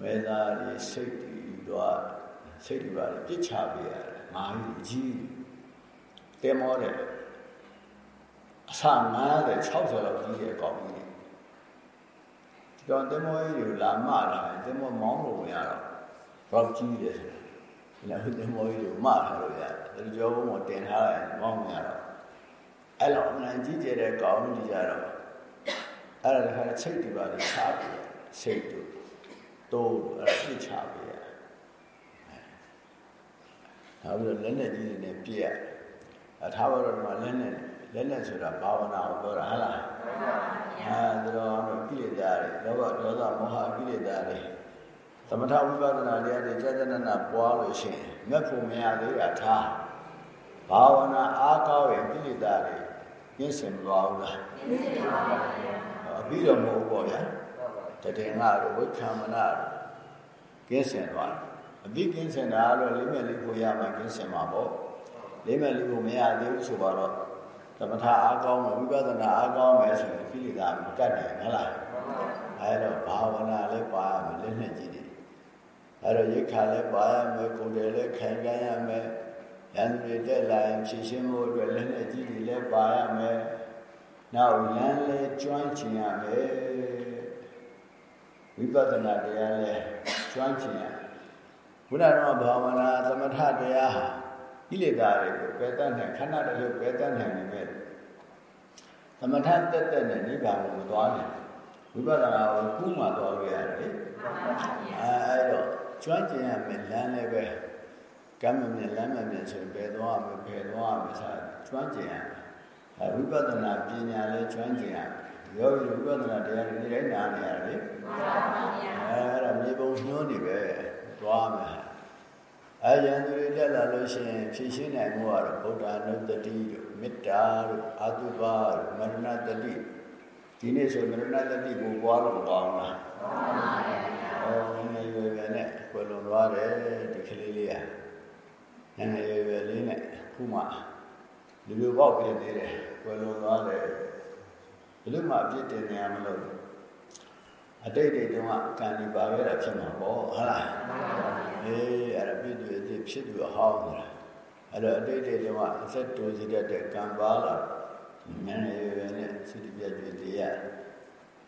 မဲသားတွေစိတ်တွေတော့စိတ်တွေပါပြစ်ချပေးရတယ်ငါကြီးကြီးတမောတဲ့အဆ90 60လောက်ကြီးတဲ့ကောင်ကြီးဒီကောင်တမောကြီးကိုလာမတာတမောမောင်းလို့မရတော့ဘောက်ကြီးတယ်ဆို လည်းဟိုတမောကြီးကိုမထားလို့ရတယ်ဒီကြောဘုံမှာတင်ထားလိုက်မောင်းမရတော့အဲ့လိုအမှန်ကြီးကျတဲ့ကောင်းကြီးကြတော့အဲ့ဒါလည်းစိတ်တွေပါလေချပြီးစိတ်တို့တိုးအဲ့ဒါပြစ်ချပြီးရနောက်ပြီးတော့လက်နဲ့ကြီးတွေနဲ့ပြည့်ရအထားပါတော့ဒီမှာလက်နဲ့လက်နဲ့ဆိုတာဘာဝနာကိုပြောတာဟုတ်လားအဲဒါတော့ကိလေသာတွေလောဘဒေါသမောဟကိလေသာတွေသ မထဝိပဿနာတရားတွေကြာကြာနာနာပွားလို့ရှိရင်မြတ်ဖို့မရသေးတာထားဘာဝနာအားကောင်းရင်ကိလေသာတွေပြည့်စင်သွားဘူးလားပြည့်စင်ပါပါဘုရားအပြီးတော့မဟုတ်ပေါ့ဗျာတတေငါတို့ဝိခံမနာတို့ကင်းစင်သွားတယ်အပြီးကင်းစင်တာတော့လေးမြက်လေးကိုရမှကင်းစင်မှာပေါ့လေးမြက်လေးကိုမရသေးဘူးဆိုတော့သမထအားကောင်းမယ်ဝိပဿနာအားကောင်းမယ်ဆိုရင်ကိလေသာမကတ်နိုင်ဟုတ်လားအဲတော့ဘာဝနာလည်းပါရမယ်လက်နဲ့ကြည့်တယ် အဲတော့ရိခါလည်းပါရမယ်ကိုယ်တယ်လည်းခံကြရမယ်ရန်သူတွေတက်လာရင်ဖြည့်ရှင်းဖို့အတွက်လက်နဲ့ကြည့်တယ်လည်းပါရမယ်နောက်လမ်းလည်းကျွမ်းကျင်ရမယ်ဝိပဿနာတရားလည်းကျွမ်းကျင်ရဘုရားတော်ဘာဝနာသမထတရားဟာကိလေသာတွေကိုပယ်တတ်နိုင်ခန္ဓာတွေပယ်တတ်နိုင်နေမဲ့သမထတက်တက်နဲ့နိဗ္ဗာန်ကိုမသွားနိုင်ဝိပဿနာကိုကုမှသွားလို့ရတယ်လေအဲအဲ့တော့ ကျွမ်းကျင်ရမယ်လမ်းလည်းပဲကမ်းမမြင်လမ်းမမြင်ဆိုရင်ဘယ်သွားမလဲဘယ်သွားမလဲဆိုကျွမ်းကျင်ရမယ်အဲဝိပဿနာပညာလည်းကျွမ်းကျင်ရမယ်ယောဂီဝိပဿနာတရားတွေနေ့တိုင်းနားနေရတယ်လေမှန်ပါဗျာအဲအဲ့ဒါမြေပုံညွှန်းနေပဲသွားမယ်အဲရန်သူတွေတက်လာလို့ရှိရင်ဖြည့်ရှင်းနိုင်မှုကတော့ဗုဒ္ဓနုတ္တိတို့မေတ္တာတို့အာတုပါတို့မရဏတတိဒီနေ့ဆိုမရဏတတိကိုပွားလို့ကောင်းလားမှန်ပါဗျာအော်ငယ်ရွယ်ရွယ် နဲ့ကွယ်လွန်သွားတယ်ဒီကလေးလေးอ่ะငယ်ငယ်ရွယ်ရွယ်လေးနဲ့ခုမှလူလူပေါက်ပြနေတယ်ကွယ်လွန်သွားတယ်ဘယ်လိုမှအပြစ်တင်နေရမလို့အတိတ်တွေတုန်းကကံဒီပါခဲ့တာဖြစ်မှာပေါ့ဟုတ်လားအေးအဲ့ဒါပြည့်သူအစ်ဖြစ်သူအဟောင်းနေတာအဲ့တော့အတိတ်တွေတုန်းကအသက်တိုးစီတတ်တဲ့ကံပါလာငန်းရရွယ်နဲ့စိတ္တပြည့်ပြည့်တရား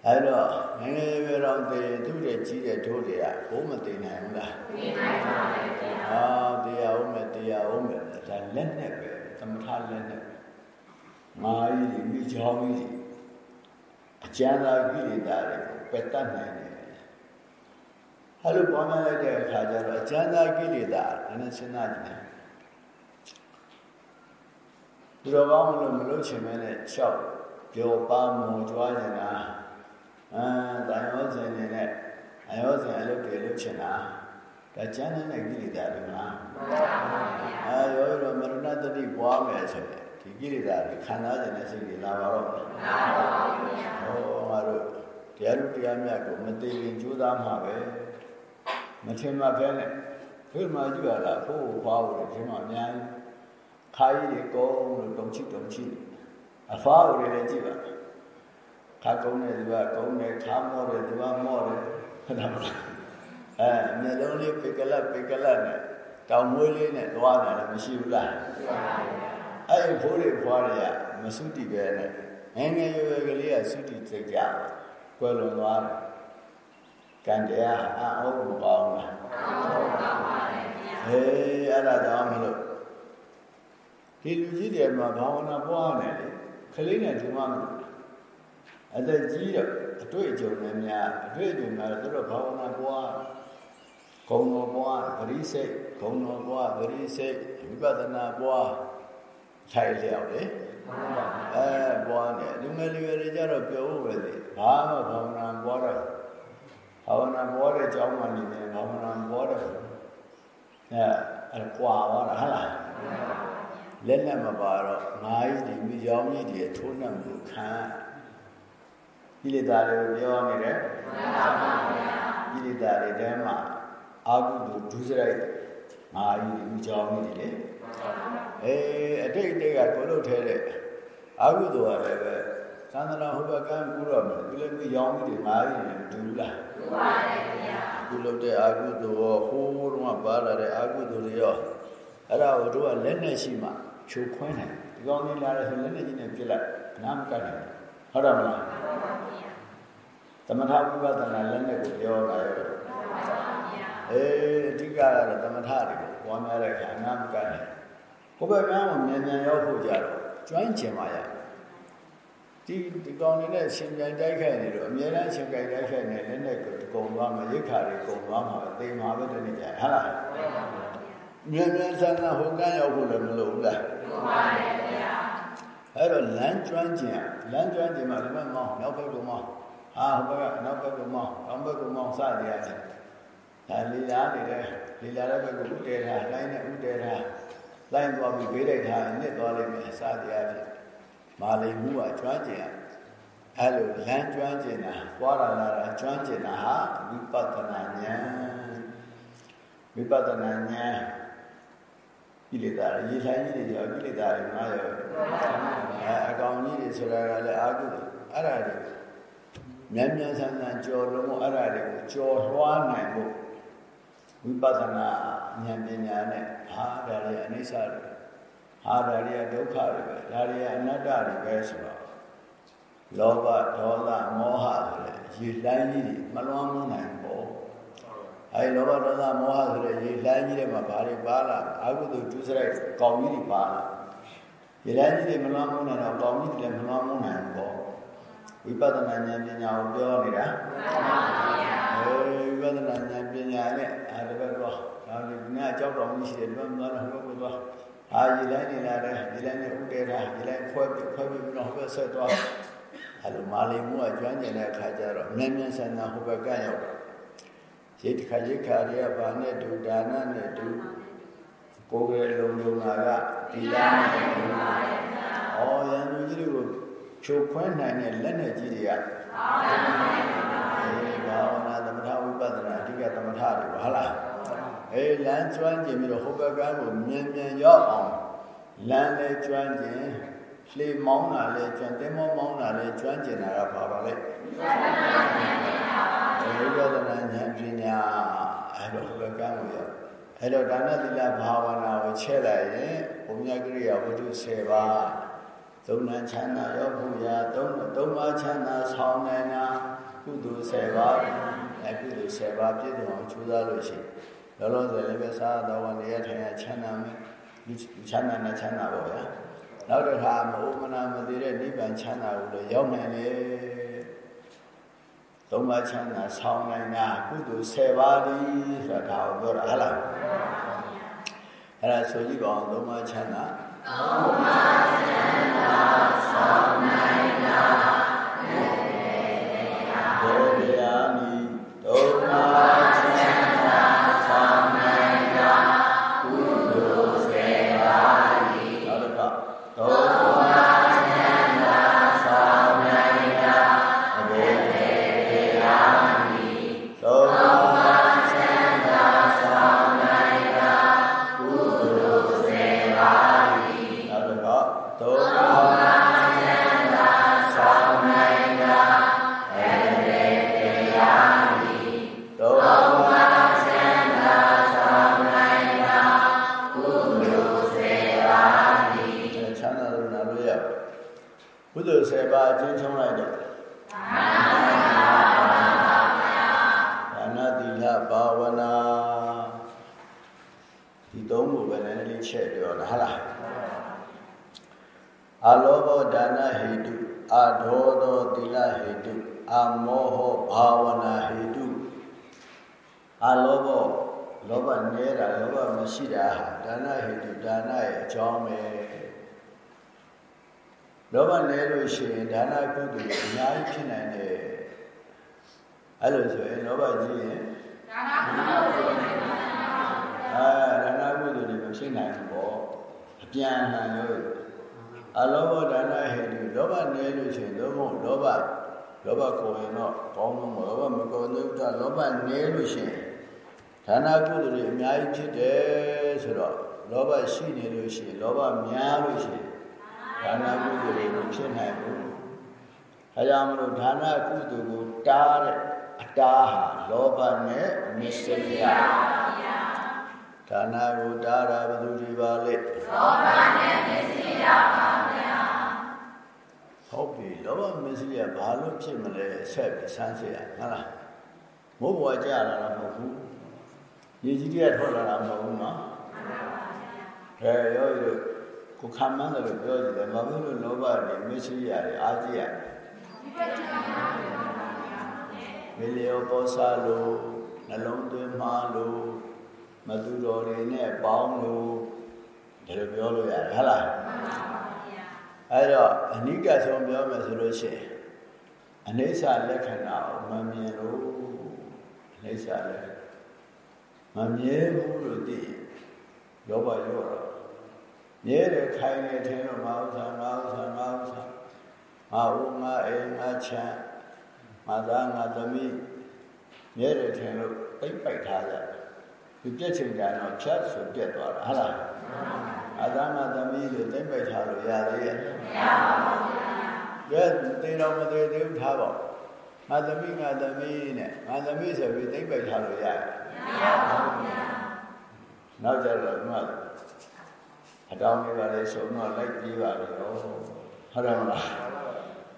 အဲ့တော့ငန်းရရွယ်တော့တည်သူတဲ့ကြီးတဲ့ထိုးတွေကဘိုးမသိနိုင်ဘူးလားသိနိုင်ပါဘူးဗျာအာတရားဦးမယ်တရားဦးမယ်ဒါလက်နဲ့ပဲသမထလက်နဲ့မာကြီးမိချောင်းကြီးအကျဉ်းသာကိလေသာတွေကိုပယ်တတ်နိုင်တယ်။အဲလိုပေါ်လာလိုက်တဲ့အခါကျတော့အကျဉ်းသာကိလေသာနည်းနည်းစဉ်းစားကြည့်တယ်။ဒီတော့ဘာမလို့မလို့ချင်မဲနဲ့လျှောက်ပြောပါမောကြွားနေတာ အဲတန်ရောစဉ်နေနဲ့အယောစဉ်အလုပ်တွေလုပ်ချင်တာဒါကျမ်းတဲ့ကိလေသာတွေမလားမှန်ပါပါအဲရောရောမရဏတတိပွားမယ်ဆိုရင်ဒီကိလေသာတွေခံစားခြင်းနဲ့စိတ်တွေလာပါတော့မှန်ပါပါဟောငါတို့တရားလူတရားမြတ်ကိုမသိရင်ကြိုးစားမှာပဲမထင်မှပဲနဲ့ဘယ်မှာကြည့်ရလားဖိုးဖွားဖို့ဒီမှာအများကြီးခါကြီးတွေကုန်းလို့တုံချစ်တုံချစ်အဖွားတွေလည်းကြည့်ပါ ခါကုန်းတဲ့သူကကုန်းတယ်ခါမော့တယ်သူကမော့တယ်ဟုတ်တယ်မလားအဲမျက်လုံးလေးပိကလတ်ပိကလတ်နဲ့တောင်မွေးလေးနဲ့သွားတာလည်းမရှိဘူးလားရှိပါဘူးအဲ့ဒီဖိုးတွေဖွားတွေကမဆုတိပဲနဲ့ငယ်ငယ်ရွယ်ရွယ်ကလေးကဆုတိသိကြတယ်ကွယ်လွန်သွားတယ်ကံတရားအံ့ဩဖို့ကောင်းလားဟေးအဲ့ဒါကြောင့်မလို့ဒီလူကြီးတွေမှာဘာဝနာပွားနေတယ်ခလေးနဲ့ဒီမှာမလို့ အသက်ကြီးတော့အတွေ့အကြုံနဲ့များအတွေ့အကြုံများတော့သူတို့ဘာဝနာပွားဂုံတော်ပွားဂရိစိတ်ဂုံတော်ပွားဂရိစိတ်ဝိပဿနာပွားထိုင်လျောက်လေအဲပွားနေလူငယ်လူရွယ်တွေကြတော့ပြောဖို့ပဲလေဘာမှဘာဝနာပွားတော့ဘာဝနာပွားတဲ့အကြောင်းမှနေတယ်ဘာဝနာပွားတော့အဲအဲကွာသွားတာဟုတ်လားလက်လက်မပါတော့ငါးကြီးဒီမိကြောင်းကြီးတွေထိုးနှံမှုခံ ကိလေသာတွေပြောနေတယ်ကိလေသာတွေတဲမှာအာဟုတုဒုစရိုက်ငါးကြီးဒီမိကြောင်းကြီးတွေလေအေးအတိတ်တိတ်ကကိုလို့ထဲတဲ့အာဟုတုကလည်းပဲသန္တနာဟိုဘကံကူတော့မယ်ဒီလိုမိကြောင်းကြီးတွေငါးကြီးတွေတူလားတူပါတယ်ခင်ဗျာကုလို့တဲ့အာဟုတုရောဟိုးတော့ပါလာတဲ့အာဟုတုတွေရောအဲ့ဒါကိုတို့ကလက်နဲ့ရှိမှဖြိုခွင်းနိုင်ဒီကောင်းလေးလာတဲ့ဆိုလက်နဲ့ကြီးနဲ့ပြစ်လိုက်နားမကတ်နိုင်ဟုတ်တယ်မလားဟုတ်ပါဘူးဗျာ သမထဝိပဿနာလက်နဲ့ကိုပြောတာရောဟုတ်ပါဘူးဗျာအေးအဓိကကတော့သမထတွေကိုပွားများတဲ့အခါနားမကတ်နိုင်ဘုဘကံကိုမြန်မြန်ရောက်ဖို့ကြတော့ကျွမ်းကျင်ပါရဒီဒီကောင်းနေတဲ့ရှင်ပြိုင်တိုက်ခိုက်နေတော့အများအားရှင်ပြိုင်တိုက်ခိုက်နေလက်နဲ့ကိုကုံသွားမှာရိတ်ခါတွေကုံသွားမှာပဲသေမှာပဲတနေ့ကျဟုတ်လားမြန်မြန်ဆန်းဆန်းဟိုကန်းရောက်ဖို့လည်းမလိုဘူးလားလိုပါတယ်ဗျာအဲ့တော့လမ်းကျွမ်းကျင်လမ်းကျွမ်းကျင်မှာဒီမှာမောင်းနောက်ဘက်ကမော င်းဟာဟိုဘက်ကနောက်ဘက်ကမောင်းနောက်ဘက်ကမောင်းစသည်အချင်းဒါလီလာနေတယ်လီလာတဲ့ဘက်ကဥတေထားလိုင်းနဲ့ဥတေထားလိုင်းသွားပြီးဘေးလိုက်ထားနှစ်သွားလိုက်မယ်စသည်အချင်းမာလိမှုကကျွမ်းကျင်အဲ့လိုလမ်းကျွမ်းကျင်တာပွားလာလာကျွမ်းကျင်တာဟာဝိပဿနာဉာဏ်ဝိပဿနာဉာဏ်ကိလေသာရေထိုင်ကြီးတွေကြောကိလေသာတွေငါရောအဲအကောင်ကြီးတွေဆိုတာကလည်းအာဟုအဲ့ဒါတွေ မြန်မြန်ဆန်းဆန်းကြော်လုံးအဲ့ဒါတွေကိုကြော်လွှားနိုင်ဖို့ဝိပဿနာဉာဏ်ပညာနဲ့ဟာဒါတွေအနိစ္စတွေဟာဒါတွေကဒုက္ခတွေပဲဒါတွေကအနတ္တတွေပဲဆိုတော့လောဘဒေါသမောဟဆိုတဲ့ရေလှိုင်းကြီးတွေမလွှမ်းမိုးနိုင်ဘူးအဲဒီလောဘဒေါသမောဟဆိုတဲ့ရေလှိုင်းကြီးတွေမှာဘာတွေပါလာအာဟုတုဒုစရိုက်ကောင်းကြီးတွေပါလာရေလှိုင်းကြီးတွေမလွှမ်းမိုးနိုင်တော့ကောင်းကြီးတွေလည်းမလွှမ်းမိုးနိုင်ဘူး ဝိပဿနာဉာဏ်ပညာကိုပြောနေတာမှန်ပါဗျာအဲဝိပဿနာဉာဏ်ပညာနဲ့အဲဒီဘက်တော့ဒါဒီကနေ့အကြောက်တော်ကြီးရှိတယ်ဒီဘက်မှာတော့ဟိုဘက်ကတော့အာရေလိုင်းနေလာတယ်ရေလိုင်းနဲ့ဥတေတာရေလိုင်းခွဲပြီးခွဲပြီးတော့ဟိုဘက်ဆက်သွားအဲလိုမာလီမှုကကျွမ်းကျင်တဲ့အခါကျတော့မြန်မြန်ဆန်ဆန်ဟိုဘက်ကရောက်တယ်ရိတ်ခါရိတ်ခါတွေကဘာနဲ့ဒုဒါနနဲ့ဒုကိုယ်ရဲ့လုံလုံလာကဒီလာနဲ့ဒုပါတယ်ဗျာ။အော်ရန်သူကြီးတွေကို ဖြိုခွဲနိုင်တဲ့လက်နဲ့ကြီးတွေကဘာဝနာသမထဝိပဿနာအဓိကသမထတွေပါဟုတ်လား။အေးလမ်းကျွမ်းကျင်ပြီးတော့ဟိုဘက်ကကိုမြန်မြန်ရောက်အောင်လမ်းလေးကျွမ်းကျင်လှေမောင်းတာလဲကျွမ်းတင်းမောမောင်းတာလဲကျွမ်းကျင်တာကဘာပါလဲဝိပဿနာဉာဏ်ပညာအဲ့တော့ဘယ်ကံလို့ရအဲ့တော့ဒါနသီလဘာဝနာကိုချဲ့လိုက်ရင်ဘုံမြတ်ကရိယာဝတ္ထု10ပါး သုံးလချမ်းသာရောဖို့ရာသုံးသုံးပါးချမ်းသာဆောင်နိုင်တာကုသိုလ်10ပါးအဲ့ကုသိုလ်10ပါးပြည့်စုံအောင်ကြိုးစားလို့ရှိရင်လောလောဆယ်လည်းပဲစားတော်ဝန်ရထိုင်ရချမ်းသာမယ်ချမ်းသာနဲ့ချမ်းသာပါဗျာနောက်တစ်ခါမအိုမနာမသေးတဲ့နိဗ္ဗာန်ချမ်းသာကိုလည်းရောက်နိုင်လေသုံးပါးချမ်းသာဆောင်းနိုင်တာကုသိုလ်10ပါးဒီဆိုတာကိုပြောတာဟဟလားအဲ့ဒါဆိုကြည့်ပါအောင်သုံးပါးချမ်းသာ သုံးပါးချမ်းသာဆောင်း လောဘကိုရင်တော့ကောင်းမှာလောဘမကောင်းသေးဘူးဒါလောဘနဲလို့ရှိရင်ဒါနကုသိုလ်တွေအများကြီးဖြစ်တယ်ဆိုတော့လောဘရှိနေလို့ရှိရင်လောဘများလို့ရှိရင်ဒါနကုသိုလ်တွေမဖြစ်နိုင်ဘူးအဲကြောင့်မလို့ဒါနကုသိုလ်ကိုတားတဲ့အတားဟာလောဘနဲ့မစ္စရိယဒါနကိုတားတာဘယ်သူတွေပါလဲလောဘနဲ့မစ္စရိယပါဗျာဟုတ်ပြီ လောဘမစ္စရိယဘာလို့ဖြစ်မလဲဆက်ပြီးဆန်းစစ်ရဟုတ်လားမိုးပေါ်ကြလာတာမဟုတ်ဘူးရေကြီးတွေကထွက်လာတာမဟုတ်ဘူးနော်အဲရောရောကိုခံမှန်းတယ်လို့ပြောကြည့်တယ်ဘာဖြစ်လို့လောဘတွေမစ္စရိယတွေအားကြီးရတယ်မလျောပေါ်စားလို့နှလုံးသွင်းမှားလို့မသူတော်တွေနဲ့ပေါင်းလို့ဒါလိုပြောလို့ရတယ်ဟုတ်လား အဲ့တော့အနိကဆုံးပြောမယ်ဆိုလို့ရှိရင်အနိစ္စလက္ခဏာကိုမမြင်လို့အနိစ္စလက္ခဏာမမြဲဘူးလို့သိရင်လောဘရောတော့မြဲတယ်ခိုင်နေတယ်လို့ငါဥစ္စာငါဥစ္စာငါဥစ္စာငါဥငါအိမ်ငါချမ်းငါသားငါသမီးမြဲတယ်ထင်လို့ပိတ်ပိုက်ထားကြတယ်ဒီပြက်ချင်ကြတော့ဖြတ်ဆိုပြက်သွားတာဟုတ်လား အသားငါသမီးလို့သိမ့်ပိုက်ထားလို့ရသေးရဲ့မရပါဘူးဗျာတေတော်မသေးသေးဘူးထားပါငါသမီးငါသမီးနဲ့ငါသမီးဆိုပြီးသိမ့်ပိုက်ထားလို့ရတယ်မရပါဘူးဗျာနောက်ကြတော့မှအတောင်းလေးပါလေဆုံးတော့လိုက်ပြီးပါလေဟုတ်တယ်မလား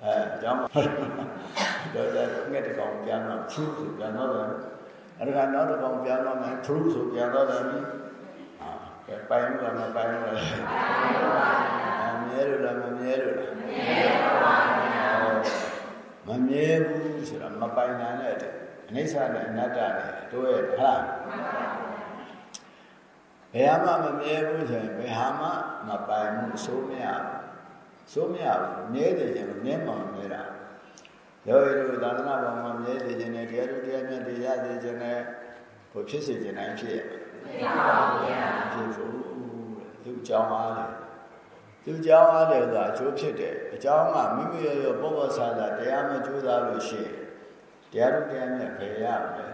အဲကြောင်းတော့ကြငှက်တကောင်ပြန်တော့ဖြူးဆိုပြန်တော့တယ်အဲ့ဒါကနောက်တစ်ကောင်ပြန်တော့မှဖြူးဆိုပြန်တော့တယ်အာ ကဲပိုင်လို့လားမပိုင်လို့လားအမြဲလို့လားမမြဲလို့လားမမြဲပါဘူးမမြဲဘူးဆိုတာမပိုင်နိုင်တဲ့အနိစ္စနဲ့အနတ္တနဲ့တို့ရဲ့ဟုတ်ဘယ်ဟာမှမမြဲဘူးဆိုရင်ဘယ်ဟာမှမပိုင်ဘူးဆိုးမရဘူးဆိုးမရဘူးမြဲတယ်ကျင်မြဲမှမမြဲတာယောဂီတို့သာသနာ့ဘောင်မှာမြဲတယ်ကျင်တယ်တရားတို့တရားမြတ်တရားသိကျင်တယ်ဘုဖြစ်စေကျင်တိုင်းဖြစ်ရ ဖြစ်ပါဘူးဗျာဖြစ်ဖို့သူ့ကြောင်းအားလေသူ့ကြောင်းအားလေဆိုတာအကျိုးဖြစ်တယ်အကြောင်းကမိမိရဲ့ဘောဘောဆာသာတရားမကြိုးစားလို့ရှိရင်တရားတို့တရားမြတ်ဘယ်ရမလဲ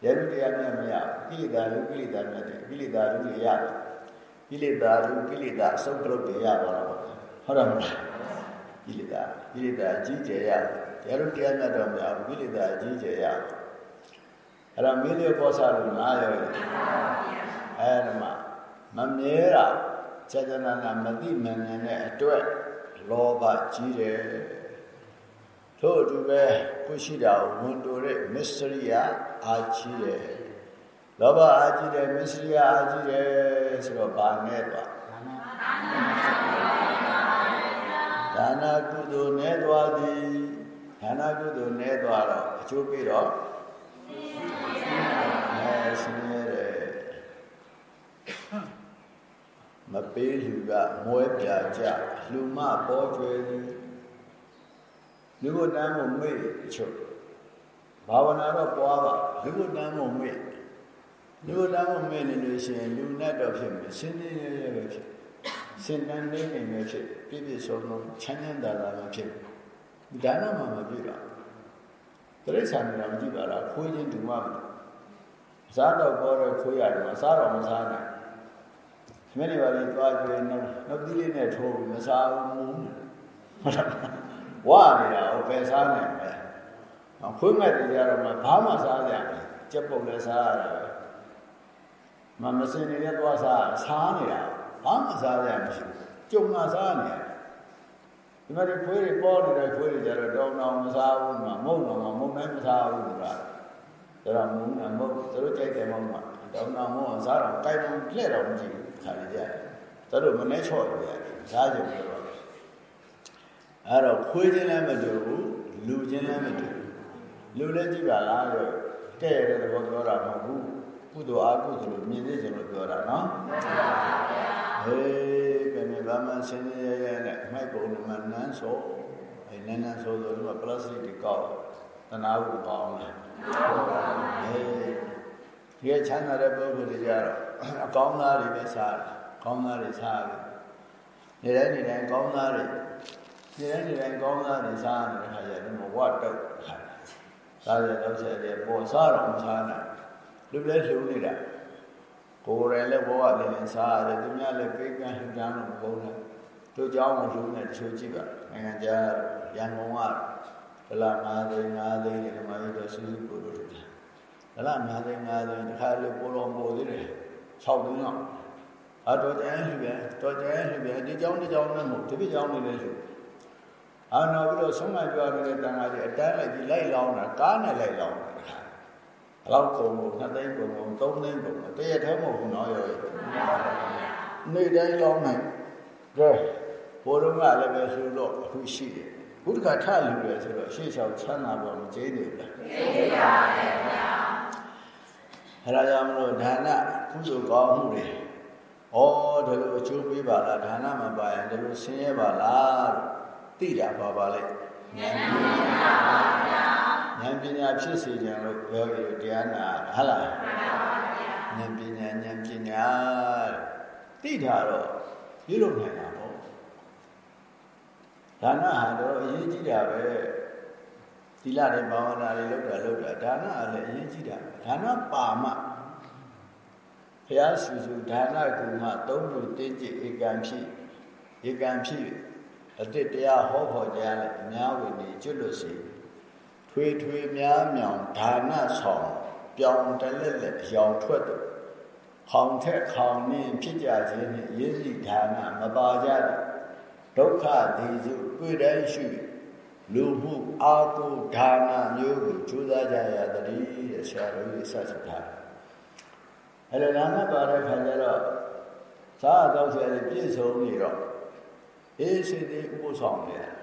တရားတို့တရားမြတ်မရကိလေသာလူကိလေသာမြတ်တယ်ကိလေသာလူတွေရတယ်ကိလေသာလူကိလေသာအစုပ်ကလုတ်တွေရသွားတော့ဟုတ်တယ်မလားကိလေသာကိလေသာအကြီးကျယ်ရတယ်တရားတို့တရားမြတ်တော့မရဘူးကိလေသာအကြီးကျယ်ရတယ် အဲ့တော့မိလျောပေါ်စားလို့နားရောအဲ့ဒါမှမမြဲတာစေတနာနာမသိမမြင်တဲ့အတွက်လောဘကြီးတယ်ထို့အတူပဲခုရှိတာဝန်တိုတဲ့ mystery အာကြီးတယ်လောဘအာကြီးတယ် mystery အာကြီးတယ်ဆိုတော့ဗာနဲ့တော့ဒါနကုသိုလ်နဲ့သွားသည်ဒါနကုသိုလ်နဲ့သွားတော့အကျိုးပြီးတော့အဲ ဆင်းရဲတယ်မပေးလူကမွဲပြကြလူမပေါ်ကျွယ်သည်လူကိုတန်းဖို့မေ့အချုပ်ဘာဝနာတော့ပွားပါလူကိုတန်းဖို့မေ့လူကိုတန်းဖို့မေ့နေလို့ရှိရင်လူနဲ့တော့ဖြစ်မယ်ရှင်းနေရရပဲဖြစ်စင်တန်းနေနေပဲဖြစ်ပြည့်ပြည့်စုံစုံချမ်းချမ်းသာသာပဲဖြစ်ဒါနမှမပြည့်တာ တရိစ္ဆာန်တွေကမကြည့်ပါလားခွေးချင်းတူမှမတူစားတော့ပေါ်တော့ခွေးရတယ်မစားတော့မစားနိုင်ခမင်းတွေပါလေသွားကြွေးနောက်နောက်သီးလေးနဲ့ထိုးပြီးမစားဘူးဟုတ်လားဝါနေတာဟိုပဲစားနိုင်ပဲခွေးငှက်တွေကြတော့မှဘာမှစားကြတယ်ကြက်ပုတ်လည်းစားရတာပဲမမစင်နေတဲ့သွားစားစားနေတာဘာမှစားရမရှိဘူးကြုံမှစားနေတယ် ဒီမှာဒီခွေးတွေပေါ်နေတဲ့ခွေးတွေကြတော့တောင်းတောင်းမစားဘူးမှာမုံတော့မမုံမဲမစားဘူးဆိုတာဒါတော့မုံကမုံသူတို့ကြိုက်တယ်မုံမှာတောင်းတောင်းမောစားတော့ကြိုက်တော့လှဲ့တော့မကြည့်ဘူးခါလေးကြတယ်သူတို့မနဲ့ချော့ရတယ်စားကြတယ်တော့အဲ့တော့ခွေးချင်းလည်းမတူဘူးလူချင်းလည်းမတူဘူးလူလည်းကြည့်ပါလားတော့တဲ့ရတဲ့သဘောပြောတာမဟုတ်ဘူးကုသိုလ်အကုသိုလ်မြင်သိခြင်းလို့ပြောတာနော်မှန်ပါဗျာဟေး ကဲမြဘာမှဆင်းရဲရဲနဲ့အမိုက်ပုံမှန်နန်းဆိုအဲနန်းနန်းဆိုဆိုတော့ပလတ်စတစ်တွေကောက်တနာဘူးကောင်းလားဟေးဒီချမ်းသာတဲ့ပုဂ္ဂိုလ်တွေကြတော့အကောင်းသားတွေပဲစားတယ်ကောင်းသားတွေစားတယ်နေတိုင်းနေတိုင်းကောင်းသားတွေနေတိုင်းနေတိုင်းကောင်းသားတွေစားနေတဲ့ခါကျတော့ဝတ်တော့ခါစားရတော့ဆက်တယ်ပေါ်စားတော့မစားနိုင်လူလည်းလှုပ်နေတာ ကိုယ်ရယ်လည်းဘောကလည်းလည်းစားရတယ်သူများလည်းကိကံလှူဒါန်းလို့မဟုတ်ဘူးတို့เจ้าမလှူနေတချို့ကြည့်ပါနိုင်ငံခြားရန်ကုန်ကဒလ9သိန်း9သိန်းဒီမှာရတော့စူးစူးပို့လို့ဒလ9သိန်း9သိန်းတစ်ခါလေပို့တော့ပို့သေးတယ်6သိန်းတော့အတော်ကျန်လှူပြန်တော်ကျန်လှူပြန်ဒီเจ้าဒီเจ้าနဲ့မဟုတ်ဒီပြเจ้าနေလည်းလှူအာနောက်ပြီးတော့ဆုံးမပြောရတဲ့တန်ခါကြီးအတန်းလိုက်ပြီးလိုက်လောင်းတာကားနဲ့လိုက်လောင်းတာ ဘလောက်ကုန်ကုန်2သိန်းကုန်ကုန်3သိန်းကုန်ကုန်တရက်တည်းမဟုတ်ဘူးနော်ရောနေ့တိုင်းလောင်းနိုင်ကဲဘိုးတော်ကလည်းပဲဆိုတော့အခုရှိတယ်ဘုရားထလူတယ်ဆိုတော့ရှေ့လျှောက်ချမ်းသာပေါ်မကျေးနေဘူးလားကျေးနေပါရဲ့ဗျာအဲဒါကြောင့်မလို့ဒါနကုသိုလ်ကောင်းမှုတွေဩဒါလိုအကျိုးပေးပါလားဒါနမပါရင်ဒါလိုဆင်းရဲပါလားသိတာပါပါလေဉာဏ်ပညာပါဗျာ ဉာဏ်ပညာဖြစ်စေခြင်းလို့ပြောပြီးတရားနာဟုတ်လားမှန်ပါဗျာဉာဏ်ပညာဉာဏ်ပညာသိတာတော့ပြုလုပ်နိုင်တာပေါ့ဒါနဟာတော့အရေးကြီးတာပဲသီလတွေဘာဝနာတွေလုပ်တာလုပ်တာဒါနကလည်းအရေးကြီးတာဒါနပါမဘုရားစုစုဒါနကုမသုံးလို့တင်းကျပ်ဧကံဖြစ်ဧကံဖြစ်အတိတ်တရားဟောဖို့ကြားလဲအများဝင်နေကျွတ်လို့စီ ထွေထွေများမြောင်ဒါနဆောင်ပြောင်းတလက်လက်အယောင်ထွက်တော့ခေါင်ထက်ခေါင်နှင်းဖြစ်ကြခြင်းနဲ့ရည်စည်ဒါနမပါကြသည်ဒုက္ခဒီစုတွေ့တိုင်းရှိလူမှုအာဟုဒါနမျိုးကိုကြိုးစားကြရသည်တဲ့ဆရာတော်ကြီးဆက်စထားအဲ့ဒါနာမပါတဲ့ခါကျတော့သာတော့ဆရာကြီးပြည့်စုံနေတော့အေးစေသေးဥပ္ပဆောင်နေတယ်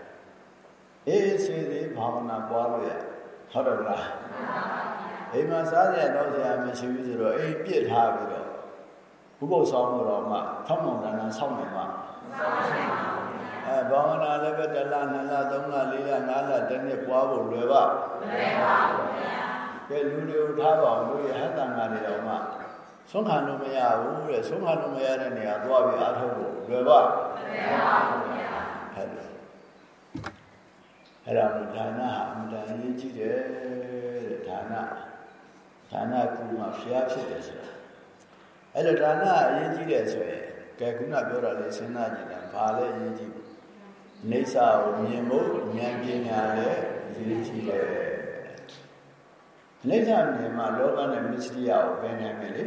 အေးစေသေးဘာဝနာပွားလို့ရဟုတ်တယ်လားအိမ်မှာစားရတော့ဆရာမရှိဘူးဆိုတော့အိမ်ပြစ်ထားပြီးတော့ဥပ္ပဆောင်တော့မှဖတ်မောင်တန်းဆောင်းနေမှာအဲဘာဝနာလည်းပဲတလနှစ်လသုံးလလေးလငါးလတစ်နှစ်ပွားဖို့လွယ်ပါလွယ်ပါဘူးဗျာကဲလူတွေကိုထားပါအောင်တို့ရဟတန်ကနေတော့မှဆုံးခံလို့မရဘူးတဲ့ဆုံးခံလို့မရတဲ့နေရာသွားပြီးအားထုတ်ဖို့လွယ်ပါလွယ်ပါဘူးဗျာဟုတ်တယ် အဲ့ဒါကိုဒါနဟာအမှန်တန်အရေးကြီးတယ်တဲ့ဒါနဒါနကူမှဖျားဖြစ်တယ်ဆိုတာအဲ့တော့ဒါနအရေးကြီးတယ်ဆိုရင်ကဲခုနပြောတာလေးစဉ်းစားကြည့်တာဘာလဲအရေးကြီးနေစာကိုမြင်ဖို့ဉာဏ်ပညာလည်းအရေးကြီးတယ်နေစာမြင်မှလောဘနဲ့မစ္စရိယကိုပယ်နိုင်မယ်လေ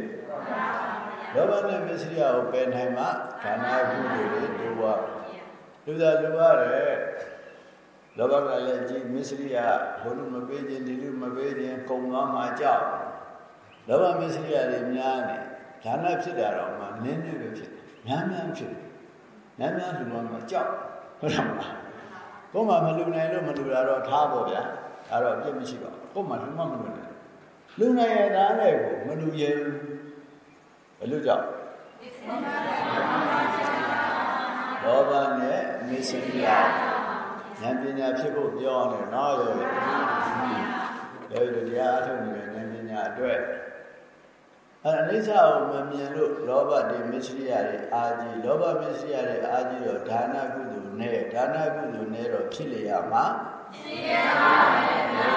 လောဘနဲ့မစ္စရိယကိုပယ်နိုင်မှဒါနကုသိုလ်တွေတိုးပါလူသာလူရတယ် လောဘကလည်းကြည်မစ္စရိယဘုလူမပေးခြင်းဒီလူမပေးခြင်းကုံသွားမှကြောက်လောဘမစ္စရိယတွေများနေဒါနဖြစ်တာတော့မှနင်းနေပဲဖြစ်များများဖြစ်များများလူတော်မှကြောက်ဟုတ်တယ်မလားကိုယ်မှမလူနိုင်လို့မလူတာတော့ထားပေါ့ဗျာအဲ့တော့အပြစ်မရှိပါဘူးကိုယ်မှလူမှမလူနိုင်လူနိုင်ရတာနဲ့ကိုမလူရဲဘူးဘယ်လိုကြောက်လောဘနဲ့မစ္စရိယ ဉာဏ်ပညာဖြစ်ဖို့ပြောရတယ်နော်ရောရောဒီတရားအထုတ်နေတဲ့ဉာဏ်ပညာအတွက်အဲအနိစ္စကိုမမြင်လို့လောဘတွေမစ္စရိယတွေအာကြီးလောဘမစ္စရိယတွေအာကြီးတော့ဒါနကုသိုလ်နဲ့ဒါနကုသိုလ်နဲ့တော့ဖြစ်လျာမှာဆင်းရဲပါပဲဗျာ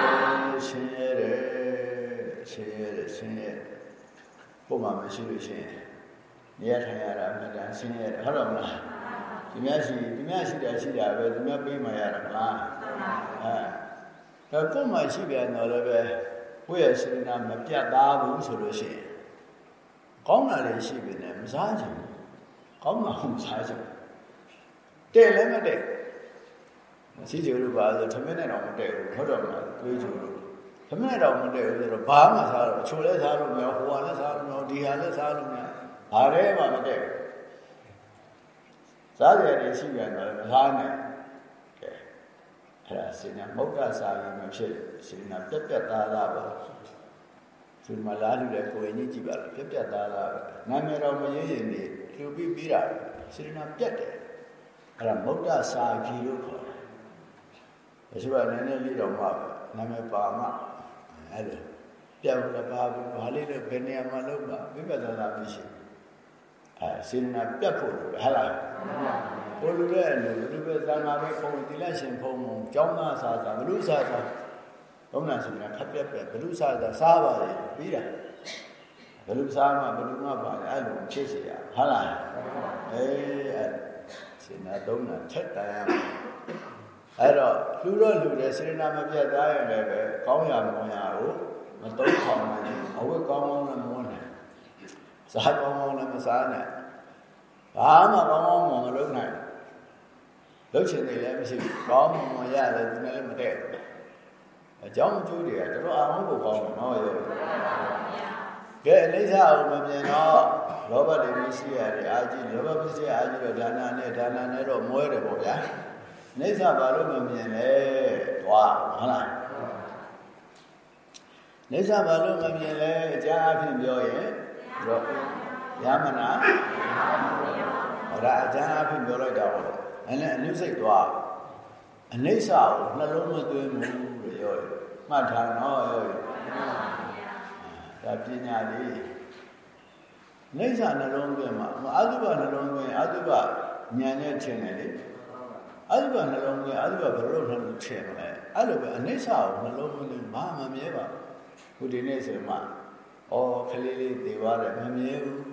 ဆင်းရဲတယ်ဆင်းရဲတယ်ဆင်းရဲကိုယ်မှမရှိလို့ရှိရင်နေရထိုင်ရတာအမှန်တန်ဆင်းရဲတယ်ဟုတ်တော့မလား ဒီများရှိဒီများရှိတာရှိတာပဲဒီများပေးမှရတာမလားအဲတော့ကိုယ်မှရှိပြန်တော့လည်းပဲကိုယ့်ရဲ့စေနာမပြတ်သားဘူးဆိုလို့ရှိရင်ကောင်းတာလည်းရှိပြီနဲ့မစားချင်ဘူးကောင်းတာမစားချင်တဲ့လည်းမတဲ့မရှိကြလို့ပါဆိုသမင်းနဲ့တော့မတဲ့ဘူးဟုတ်တော့မလားတွေးကြလို့သမနဲ့တော့မတည့်ဘူးဆိုတော့ဘာမှစားတော့ချိုလည်းစားလို့မရဟိုဟာလည်းစားလို့မရဒီဟာလည်းစားလို့မရဘာလဲမှမတည့်ဘူး စားရတယ်ရှိပြန်တော့မစားနဲ့ကဲအဲ့ဒါစေနာမုတ်တစာရင်မဖြစ်စေနာပြက်ပြက်သားသားပါဒီမှာလာလူတဲ့ကိုယ်ကြီးကြည့်ပါလားပြက်ပြက်သားသားပဲနာမည်တော်မရေးရင်နေလူပြီးပြီးတာစေနာပြက်တယ်အဲ့ဒါမုတ်တစာကြီးလို့ခေါ်တယ်အရှိပါနည်းနည်းလေးတော့မှပဲနာမည်ပါမှအဲ့ဒါပြောင်းလည်းပါဘူးဘာလေးတော့ဘယ်နေရာမှာလုပ်ပါဝိပဿနာမရှိ အဲစေနာပြတ်ဖို့လို့ဟဲ့လားဘုလူရဲ့လူလူပဲသံဃာပဲပုံတိလက်ရှင်ဖုံဖုံကျောင်းသားစားစားဘလူစားစားဘုံနာရှင်ကခက်ပြက်ပြက်ဘလူစားစားစားပါလေပြီးတာဘလူစားမှဘလူမှပါလေအဲ့လိုဖြစ်เสียဟုတ်လားအေးအဲ့စေနာသုံးတာထက်တန်ရအဲ့တော့လူတော့လူတယ်စေနာမပြတ်သားရင်လည်းပဲကောင်းရမွန်ရကိုမသုံးဆောင်နိုင်အဝတ်ကောင်းကောင်းနဲ့မွန်နိုင် ် စားကောင်းကောင်းနဲ့မစားနိုင်ဘာမှကောင်းကောင်းမလုပ်နိုင်လုပ်ချင်တယ်လည်းမရှိဘူးကောင်းမှမရတယ်ဒီနဲ့လည်းမတည့်ဘူးအကြောင်းအကျိုးတွေကတော်တော်အောင်ကိုကောင်းတယ်နော်ရောကဲအိဋ္ဌအောင်မမြင်တော့လောဘတွေမရှိရတယ်အာကြီးလောဘမရှိအာကြီးတော့ဒါနနဲ့ဒါနနဲ့တော့မွဲတယ်ပေါ့ဗျာအိဋ္ဌဘာလို့မမြင်လဲသွားဟုတ်လားအိဋ္ဌဘာလို့မမြင်လဲအကြအဖြစ်ပြောရင် တော့ယမနာဟောဒါအကြအဖြစ်ပြောလိုက်တာပေါ့အဲ့နဲ့အနုစိတ်သွားအနိစ္စကိုနှလုံးမသွင်းဘူးလို့ပြောရမှတ်ထားနော်ရောရဒါပညာလေးနိစ္စနှလုံးသွင်းမှာအတုပနှလုံးသွင်းအတုပဉာဏ်နဲ့ထင်တယ်လေအတုပနှလုံးသွင်းအတုပဘယ်လိုနှလုံးထင်မလဲအဲ့လိုပဲအနိစ္စကိုနှလုံးသွင်းဘာမှမမြဲပါဘူးခုဒီနေ့ဆိုမှ ဩခလေးလေးသေသွားတယ်မမြဲဘူး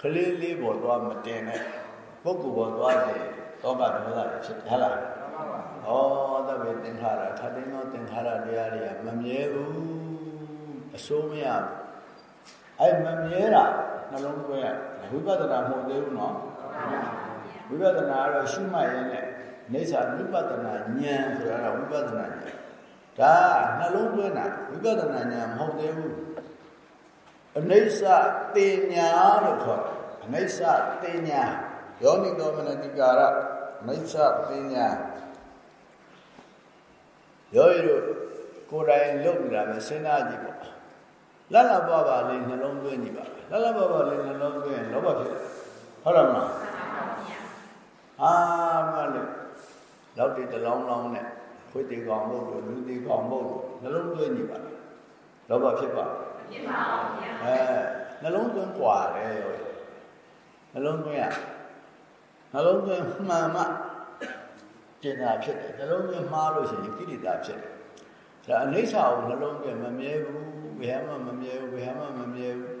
ခလေးလေးပေါ်သွားမတင်နဲ့ပုဂ္ဂိုလ်ပေါ်သွားတယ်တောကဒေါသတွေဖြစ်တယ်ဟလားဩသဗ္ဗေသင်္ခါရခတိနောသင်္ခါရတရားတွေကမမြဲဘူးအစိုးမရဘူးအဲ့မမြဲတာနှလုံးသွင်းရဝိပဿနာမဟုတ်သေးဘူးနော်ဝိပဿနာကတော့ရှုမှတ်ရင်းနဲ့နေစာဝိပဿနာဉာဏ်ဆိုတာကဝိပဿနာဉာဏ် ဒါနှလုံးသွင်းတာဝိပဿနာဉာဏ်မဟုတ်သေးဘူးအနိစ္စတင်ညာလို့ခေါ်တယ်အနိစ္စတင်ညာယောနိသောမနတိကာရအနိစ္စတင်ညာယောရတို့ကိုယ်တိုင်လုပ်နေတာပဲစဉ်းစားကြည့်ပေါ့လလဘဘလေးနှလုံးသွင်းကြည့်ပါလလဘဘလေးနှလုံးသွင်းရင်လောဘဖြစ်တယ်ဟုတ်တယ်မလားအာမလေးလောက်တည်တလောင်းလောင်းနဲ့ ခွေးတီကောင်ဖို့လို့လူတီကောင်ဖို့လို့နှလုံးသွင်းကြည့်ပါလောဘဖြစ်ပါဖြစ်ပါဘူးဗျာအဲနှလုံးသွင်းกว่าတယ်ရောနှလုံးသွင်းရနှလုံးသွင်းမှန်မှကျင်တာဖြစ်တယ်နှလုံးသွင်းမှားလို့ရှိရင်ကိလေသာဖြစ်တယ်ဒါအနိစ္စကိုနှလုံးသွင်းမမြဲဘူးဘယ်မှမမြဲဘူးဘယ်မှမမြဲဘူး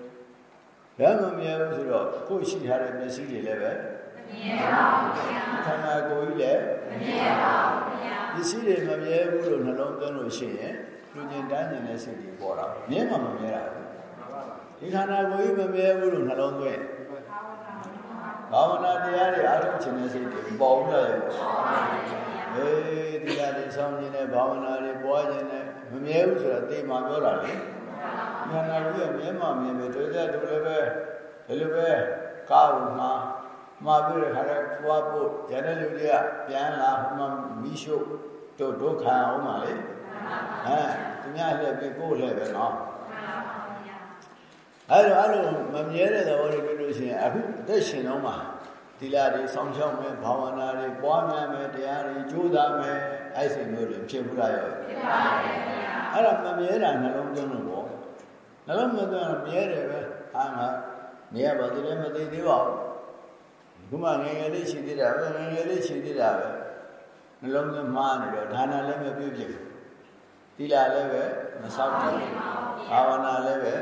ဘယ်မှမမြဲဘူးဆိုတော့ကိုယ်ရှိထားတဲ့မျက်စိတွေလည်းပဲမမြဲပါဘူးဗျာခန္ဓာကိုယ်ကြီးလည်းမမြဲပါဘူးဗျာ ပစ္စည်းတွေမမြဲဘူးလို့နှလုံးသွင်းလို့ရှိရင်လူကျင်တန်းကျင်တဲ့စိတ်တွေပေါ်တာမြဲမှမမြဲတာဒီခန္ဓာကိုယ်ကြီးမမြဲဘူးလို့နှလုံးသွင်းဘာဝနာတရားတွေအားထုတ်ခြင်းနဲ့စိတ်တွေပေါ်ဦးတယ်အေးဒီကနေ့ဆောင်းခြင်းနဲ့ဘာဝနာတွေပွားခြင်းနဲ့မမြဲဘူးဆိုတာသိမှပြောတာလေခန္ဓာကိုယ်ရဲ့မြဲမှမြဲပဲတို့တဲ့တို့လည်းပဲဒီလိုပဲကားဦးမှာ မှာပြီးတဲ့ခါကျပွားဖို့ရတဲ့လူတွေကပြန်လာဟိုမှာမိရှုတို့ဒုက္ခအောင်ပါလေအဲသူများလှည့်ပြီးကိုယ်လှည့်ပဲနော်အဲ့တော့အဲ့လိုမမြဲတဲ့သဘောတွေတွေ့လို့ရှိရင်အခုအသက်ရှင်တော့မှာသီလတွေစောင့်ရှောက်မယ်ဘာဝနာတွေပွားများမယ်တရားတွေကြိုးစားမယ်အဲ့စိမျိုးတွေဖြစ်ဘူးလားရောဖြစ်ပါရဲ့ဗျာအဲ့ဒါမမြဲတာနှလုံးသွင်းလို့ပေါ့နှလုံးမသွင်းတော့မြဲတယ်ပဲအာငါနေရပါသေးတယ်မသေးသေးပါဘူး ခုမှငယ်ငယ်လေးရှိသေးတာပဲငယ်ငယ်လေးရှိသေးတာပဲနှလုံးသွင်းမှားနေတော့ဒါနလည်းမပြုတ်ဖြစ်ဘူးသီလလည်းပဲမဆောက်ဘူးဘာဝနာလည်းပဲ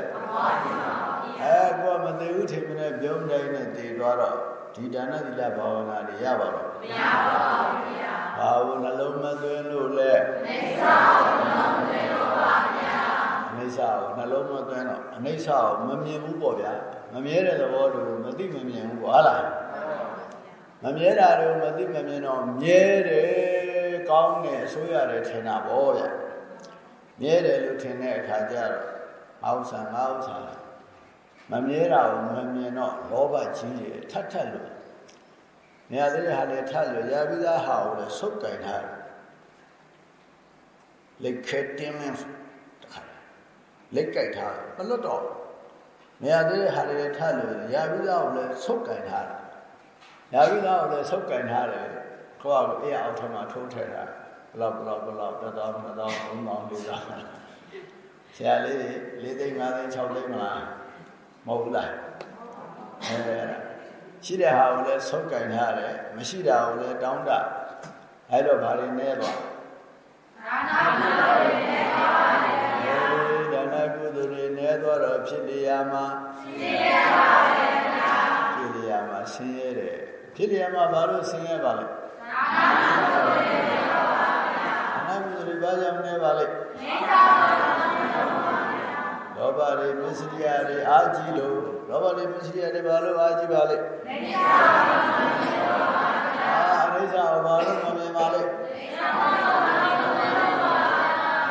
အဲကိုမသေးဘူးထင်မနဲ့ပြုံးတိုင်းနဲ့တည်သွားတော့ဒီဒါနသီလဘာဝနာတွေရပါတော့မရပါဘူးဗျာဘာလို့နှလုံးမသွင်းလို့လဲအိဋ္ဌာကိုနှလုံးသွင်းလို့ပါဗျာအိဋ္ဌာကိုနှလုံးမသွင်းတော့အိဋ္ဌာကိုမမြင်ဘူးပေါ့ဗျာမမြဲတဲ့သဘောတူမသိမမြင်ဘူးပေါ့ဟုတ်လား မမြဲတာတွေမသိမမြင်တော့မြဲတယ်ကောင်းတယ်အစိုးရတယ်ထင်တာပေါ့ဗျာမြဲတယ်လို့ထင်တဲ့အခါကျတော့ငါဥစ္စာငါဥစ္စာမမြဲတာကိုမမြင်တော့လောဘကြီးတယ်ထပ်ထပ်လို့နေရာသေးတဲ့ဟာလည်းထပ်လို့ရပြီးသားဟာကိုလည်းဆုတ်ကင်ထားတယ်လက်ခက်တင်မင်းတခါလက်ကြိုက်ထားမလွတ်တော့နေရာသေးတဲ့ဟာလည်းထပ်လို့ရပြီးသားကိုလည်းဆုတ်ကင်ထားတယ် ရပြီးသားကိုလည်းဆုတ်ကင်ထားတယ်ကိုယ့်အကိုအေးအောက်ထမှာထိုးထည့်တာဘလောက်ဘလောက်ဘလောက်တသောနှစ်သောသုံးသောလေးသောဆရာလေးလေးသိန်း၅သိန်း၆သိန်းမလားမဟုတ်ဘူးလားအဲရှိတဲ့ဟာကိုလည်းဆုတ်ကင်ထားတယ်မရှိတာကိုလည်းတောင်းတအဲတော့ဘာတွေနဲ့တော့ဒါနကုသိုလ်တွေနဲ့သွားပါတယ်ဒါနကုသိုလ်တွေနဲ့သွားတော့ဖြစ်လျာမှာဖြစ်လျာပါပဲဖြစ်လျာမှာဆင်းရဲတယ် ဖြစ်လျာမှာဘာလို့ဆင်းရဲပါလဲဒါနကုသိုလ်တွေနဲ့ပါပါဒါနကုသိုလ်တွေဘာကြောင့်နဲ့ပါလဲနေသာပါလောဘတွေမစ္စရိယတွေအာကြီးလို့လောဘတွေမစ္စရိယတွေဘာလို့အာကြီးပါလဲနေသာပါအာအရိစ္ဆာဘာလို့မမြင်ပါလဲနေသာပါ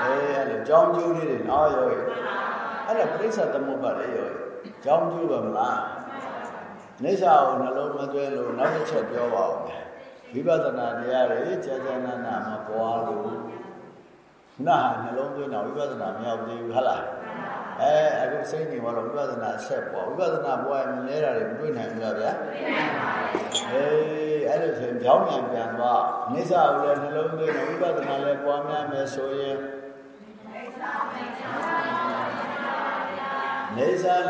အေးအဲ့လိုကြောင်းကျိုးလေးတွေနော်ရောအဲ့ဒါပြိဿသမုပ္ပါလေရောကြောင်းကျိုးပါမလား နေသာကိုနှလုံးမသွဲလို့နောက်တစ်ချက်ပြောပါဦးဝိပဿနာတရားတွေကြာကြာနာနာမှာပွားလို့နာနှလုံးသွင်းတာဝိပဿနာမရောက်သေးဘူးဟုတ်လားအဲအခုစိတ်နေတော့ဝိပဿနာဆက်ပွားဝိပဿနာပွားရင်လဲတာတွေမတွေ့နိုင်ဘူးလားဗျာတွေ့နိုင်ပါဘူးအေးအဲ့လိုဆိုရင်ကြောင်းမြန်ပြန်သွားနိစ္စကိုလည်းနှလုံးသွင်းဝိပဿနာလည်းပွားများမယ်ဆိုရင်နေစာ လ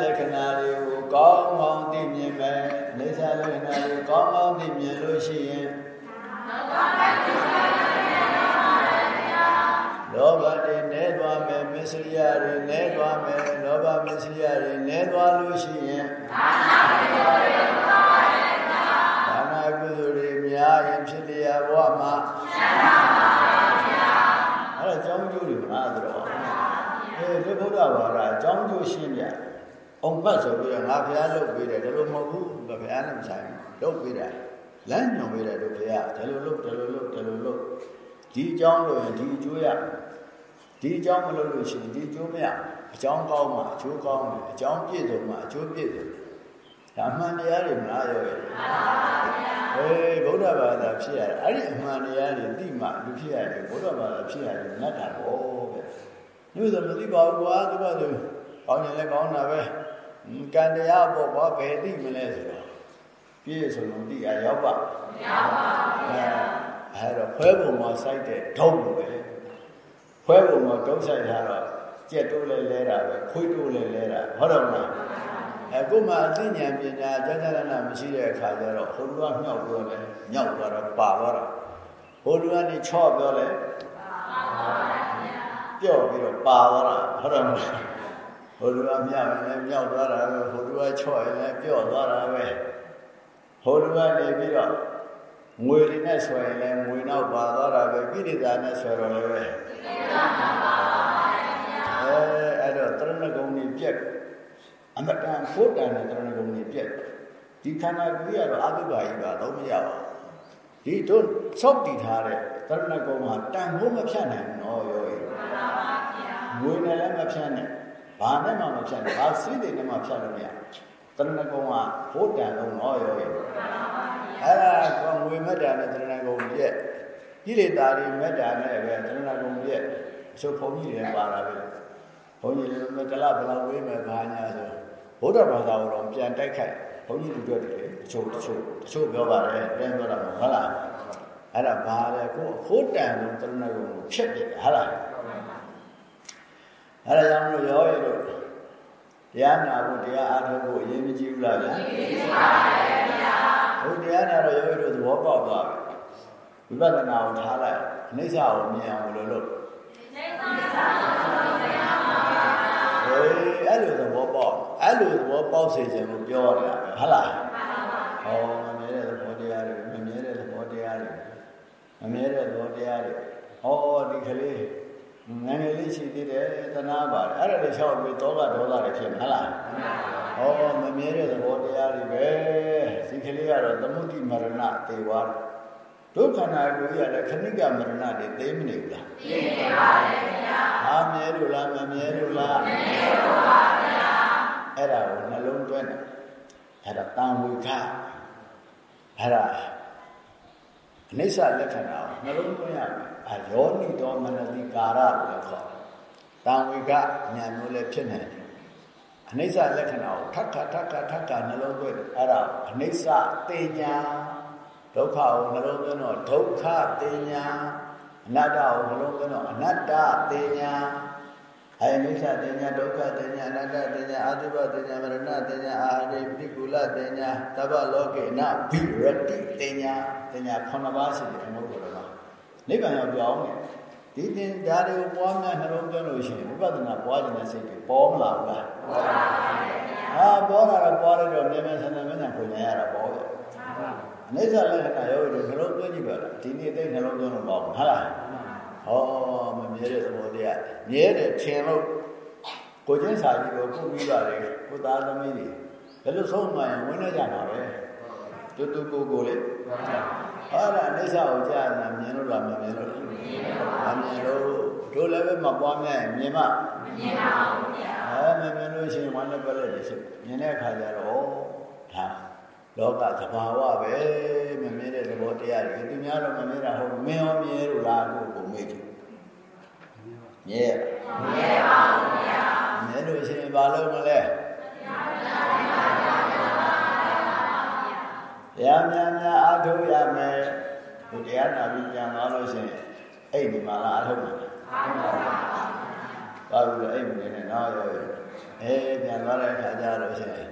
က္ခဏာတွေကိုကောင်းကောင်းသိမြင်မယ်နေစာလက္ခဏာတွေကောင်းကောင်းသိမြင်လို့ရှိရင်လောဘတွေနဲသွားမယ်မစ္စရိယတွေနဲသွားမယ်လောဘမစ္စရိယတွေနဲသွားလို့ရှိရင်ဒါနာကုသိုလ်တွေများရင်ဖြစ်လျာဘဝမှာအဲ့ဒါကြောင်းကျိုးတွေမှာတော့ အေးဒီဗုဒ္ဓဘာသာအကြောင်းကျိုးရှင်းပြအောင်ပတ်ဆိုပြီးတော့ငါဘုရားလုပ်ပေးတယ်ဒါလိုမဟုတ်ဘူးဘုရားနဲ့မဆိုင်ဘူးလုပ်ပေးတယ်လမ်းညွှန်ပေးတယ်တို့ဘုရားဒါလိုလုပ်ဒါလိုလုပ်ဒါလိုလုပ်ဒီအကြောင်းလို့ရင်ဒီအကျိုးရဒီအကြောင်းမလုပ်လို့ရှိရင်ဒီအကျိုးမရအကြောင်းကောင်းမှာအကျိုးကောင်းတယ်အကြောင်းပြည့်စုံမှာအကျိုးပြည့်စုံဒါမှန်တရားတွေမလားရောရဲ့မှန်ပါဗျာဟေးဗုဒ္ဓဘာသာဖြစ်ရတယ်အဲ့ဒီအမှန်တရားတွေသိမှလူဖြစ်ရတယ်ဗုဒ္ဓဘာသာဖြစ်ရတယ်နတ်တာပေါ့ ဗျညို့ဆိုမသိပါဘူးကွာသူကသူကောင်းရင်လည်းကောင်းတာပဲကံတရားပေါ့ကွာဘယ်သိမလဲဆိုတော့ပြည့်စုံလို့သိရရောက်ပါမရောက်ပါဘူးဗျာအဲ့တော့ဖွဲပုံမှာစိုက်တဲ့ဒုံလိုပဲဖွဲပုံမှာဒုံဆိုင်ထားတော့ကြက်တိုးလဲလဲတာပဲခွေးတိုးလဲလဲတာဟုတ်တော့မလားအခုမှအသိဉာဏ်ပညာကြာကြာနာမရှိတဲ့အခါကျတော့ဟိုလူကမြောက်ပြောလဲမြောက်သွားတော့ပါသွားတာဟိုလူကနေချော့ပြောလဲပြော့ပြီး တော့ပါသွားတာဟုတ်တယ်မလားဟိုလူကမြောက်ရင်လည်းမြောက်သွားတာပဲဟိုလူကချော့ရင်လည်းပြော့သွားတာပဲဟိုလူကနေပြီးတော့ငွေတွေနဲ့ဆွဲရင်လည်းငွေနောက်ပါသွားတာပဲကိရိတာနဲ့ဆွဲတော့လည်းပဲအဲအဲ့တော့တရဏဂုံကြီးပြက်အမတန်ဖို့တန်တဲ့တရဏဂုံကြီးပြက်ဒီခန္ဓာကိုယ်ကတော့အတုပါကြီးပါတော့မရပါဘူးဒီတို့စောက်တည်ထားတဲ့တ ရဏဂုံမှာတန်ဖို့မဖြတ်နိုင်ဘူးနော်ရောရေမှန်ပါပါဗျာငွေနဲ့လည်းမဖြတ်နိုင်ဘာနဲ့မှမဖြတ်နိုင်ဘာစီးတွေနဲ့မှဖြတ်လို့မရတရဏဂုံကဘုဒ္ဓံလုံးနော်ရောရေမှန်ပါပါဗျာအဲ့ဒါကငွေမက်တာနဲ့တရဏဂုံပြက်ကိလေသာတွေမက်တာနဲ့ပဲတရဏဂုံပြက်အချုပ်ဘုံကြီးတွေပါလာပြီဘုန်းကြီးလည်းမတလားဘယ်လောက်ဝေးမယ်ဘာညာဆိုဘုဒ္ဓဘာသာကိုတော့ပြန်တိုက်ခိုက်ဘုန်းကြီးတို့တွေ့တယ်တချို့တချို့တချို့ပြောပါတယ်ပြန်ပြောတာမဟုတ်လား အဲ့ဒါဘာလဲကိုအဖို့တန်လို့တရဏဂုံကိုဖြစ်ပြတယ်ဟုတ်လားအဲ့ဒါကြောင့်လို့ရောရလို့တရားနာဖို့တရားအားထုတ်ဖို့အရင်မကြည့်ဘူးလားဗျာကြည့်ပါရဲ့ဗျာဘုရားနာတော့ရောရလို့သဘောပေါက်သွားပြီဝိပဿနာကိုထားလိုက်အနိစ္စကိုမြင်အောင်လို့လို့အိဋ္ဌိသစ္စာကိုမြင်အောင်ပါဗျာအေးအဲ့လိုသဘောပေါက်အဲ့လိုသဘောပေါက်စေခြင်းကိုပြောရတာပဲဟုတ်လားဟောမမြဲတဲ့သဘောတရားတွေမမြဲတဲ့သဘောတရားတွေ မမြဲတဲ့သဘောတရားတွေဟောဒီကလေးငယ်ငယ်လေးရှိသေးတယ်တနာပါတယ်အဲ့ဒါတွေရှောက်ပြီးတောကဒေါသတွေဖြစ်မှာလားဟောမမြဲတဲ့သဘောတရားတွေပဲဒီကလေးကတော့သမုဒိမရဏသေဝါဒုက္ခနာကိုရတဲ့ခဏိကမရဏတွေသိမနေဘူးလားသိနေပါတယ်ခင်ဗျာအာမြဲလို့လားမမြဲလို့လားမမြဲလို့ပါဗျာအဲ့ဒါကိုနှလုံးသွင်းတယ်အဲ့ဒါတန်ဝေခအဲ့ဒါ အနိစ္စလက္ခဏာကိုနှလုံးသွင်းရမယ်အယောနိတော်မနတိကာရလို့လည်းခေါ်တယ်တန်ဝေခဉာဏ်မျိုးလည်းဖြစ်နေတယ်အနိစ္စလက္ခဏာကိုထပ်ခါထပ်ခါထပ်ခါနှလုံးသွင်းတယ်အဲ့ဒါအနိစ္စတေညာဒုက္ခကိုနှလုံးသွင်းတော့ဒုက္ခတေညာအနတ္တကိုနှလုံးသွင်းတော့အနတ္တတေညာ အနိစ္စတေညာဒုက္ခတေညာအနတ္တတေညာအာတိဘတေညာမရဏတေညာအာရိပိကုလတေညာသဗ္ဗလောကေနဘိရတိတေညာတေညာခုနှစ်ပါးရှိတယ်အမှုတော်မှာနိဗ္ဗာန်ရောက်ပြောင်းတယ်ဒီတင်ဓာတ်တွေကိုပွားများနှလုံးသွင်းလို့ရှိရင်ဝိပဿနာပွားခြင်းနဲ့စိတ်တွေပေါ်မလာဘူးလားပေါ်ပါပါဘုရားဟာပေါ်လာတော့ပွားလိုက်တော့မြန်မြန်ဆန်ဆန်မြန်မြန်ဖွင့်ရတာပေါ်တယ်အနိစ္စလက္ခဏာရောဒီနှလုံးသွင်းကြည့်ပါလားဒီနေ့သိနှလုံးသွင်းလို့ပေါ့ဟုတ်လား ဟောမမြဲတဲ့သဘောတရားမြဲတယ်ထင်လို့ကိုချင်းစာကြီးကိုခုပြီးပါလေကိုသားသမီးတွေဘယ်လိုဆုံးမှရင်ဝင်နေကြမှာပဲတူတူကိုကိုလေးအဲ့ဒါအနိစ္စကိုကြားနာမြင်လို့လားမမြင်လို့လားမမြင်လို့တို့လည်းပဲမပွားများရင်မြင်မမြင်ပါဘူးဗျာအဲမမြင်လို့ရှိရင်ဝမ်းနဲ့ပလက်တွေဖြစ်မြင်တဲ့အခါကျတော့ဒါ လောကသဘာဝပဲမမြင်တဲ့သဘောတရားတွေသူများတော့မမြင်တာဟုတ်မင်းရောမြင်လို့လားကိုကိုမေ့ကြည့်မြဲမြဲပါဘူးဗျာမြဲလို့ရှိရင်ဘာလို့မလဲတရားများများအားထုတ်ရမယ်ဒီတရားနာပြီးပြန်သွားလို့ရှိရင်အဲ့ဒီမှာလားအားထုတ်မှာအားထုတ်ပါပါဘူးလေအဲ့ဒီနဲ့နောက်ရောအဲပြန်သွားတဲ့အခါကျတော့ရှိရင်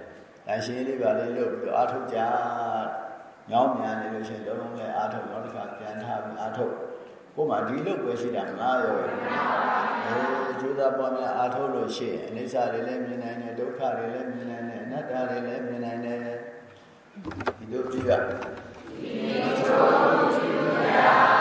တန်ရှင်းလေးပါလေးလုပ်ပြီးတော့အားထုတ်ကြညောင်းမြန်နေလို့ရှိရင်လုံးလုံးနဲ့အားထုတ်တော့တစ်ခါပြန်ထားပြီးအားထုတ်ကိုမှဒီလုပ်ပဲရှိတာမလားရောအဲကျိုးသားပွားများအားထုတ်လို့ရှိရင်အနိစ္စတွေလည်းမြင်နိုင်တယ်ဒုက္ခတွေလည်းမြင်နိုင်တယ်အနတ္တတွေလည်းမြင်နိုင်တယ်ဒီလိုပြီးကဒီလို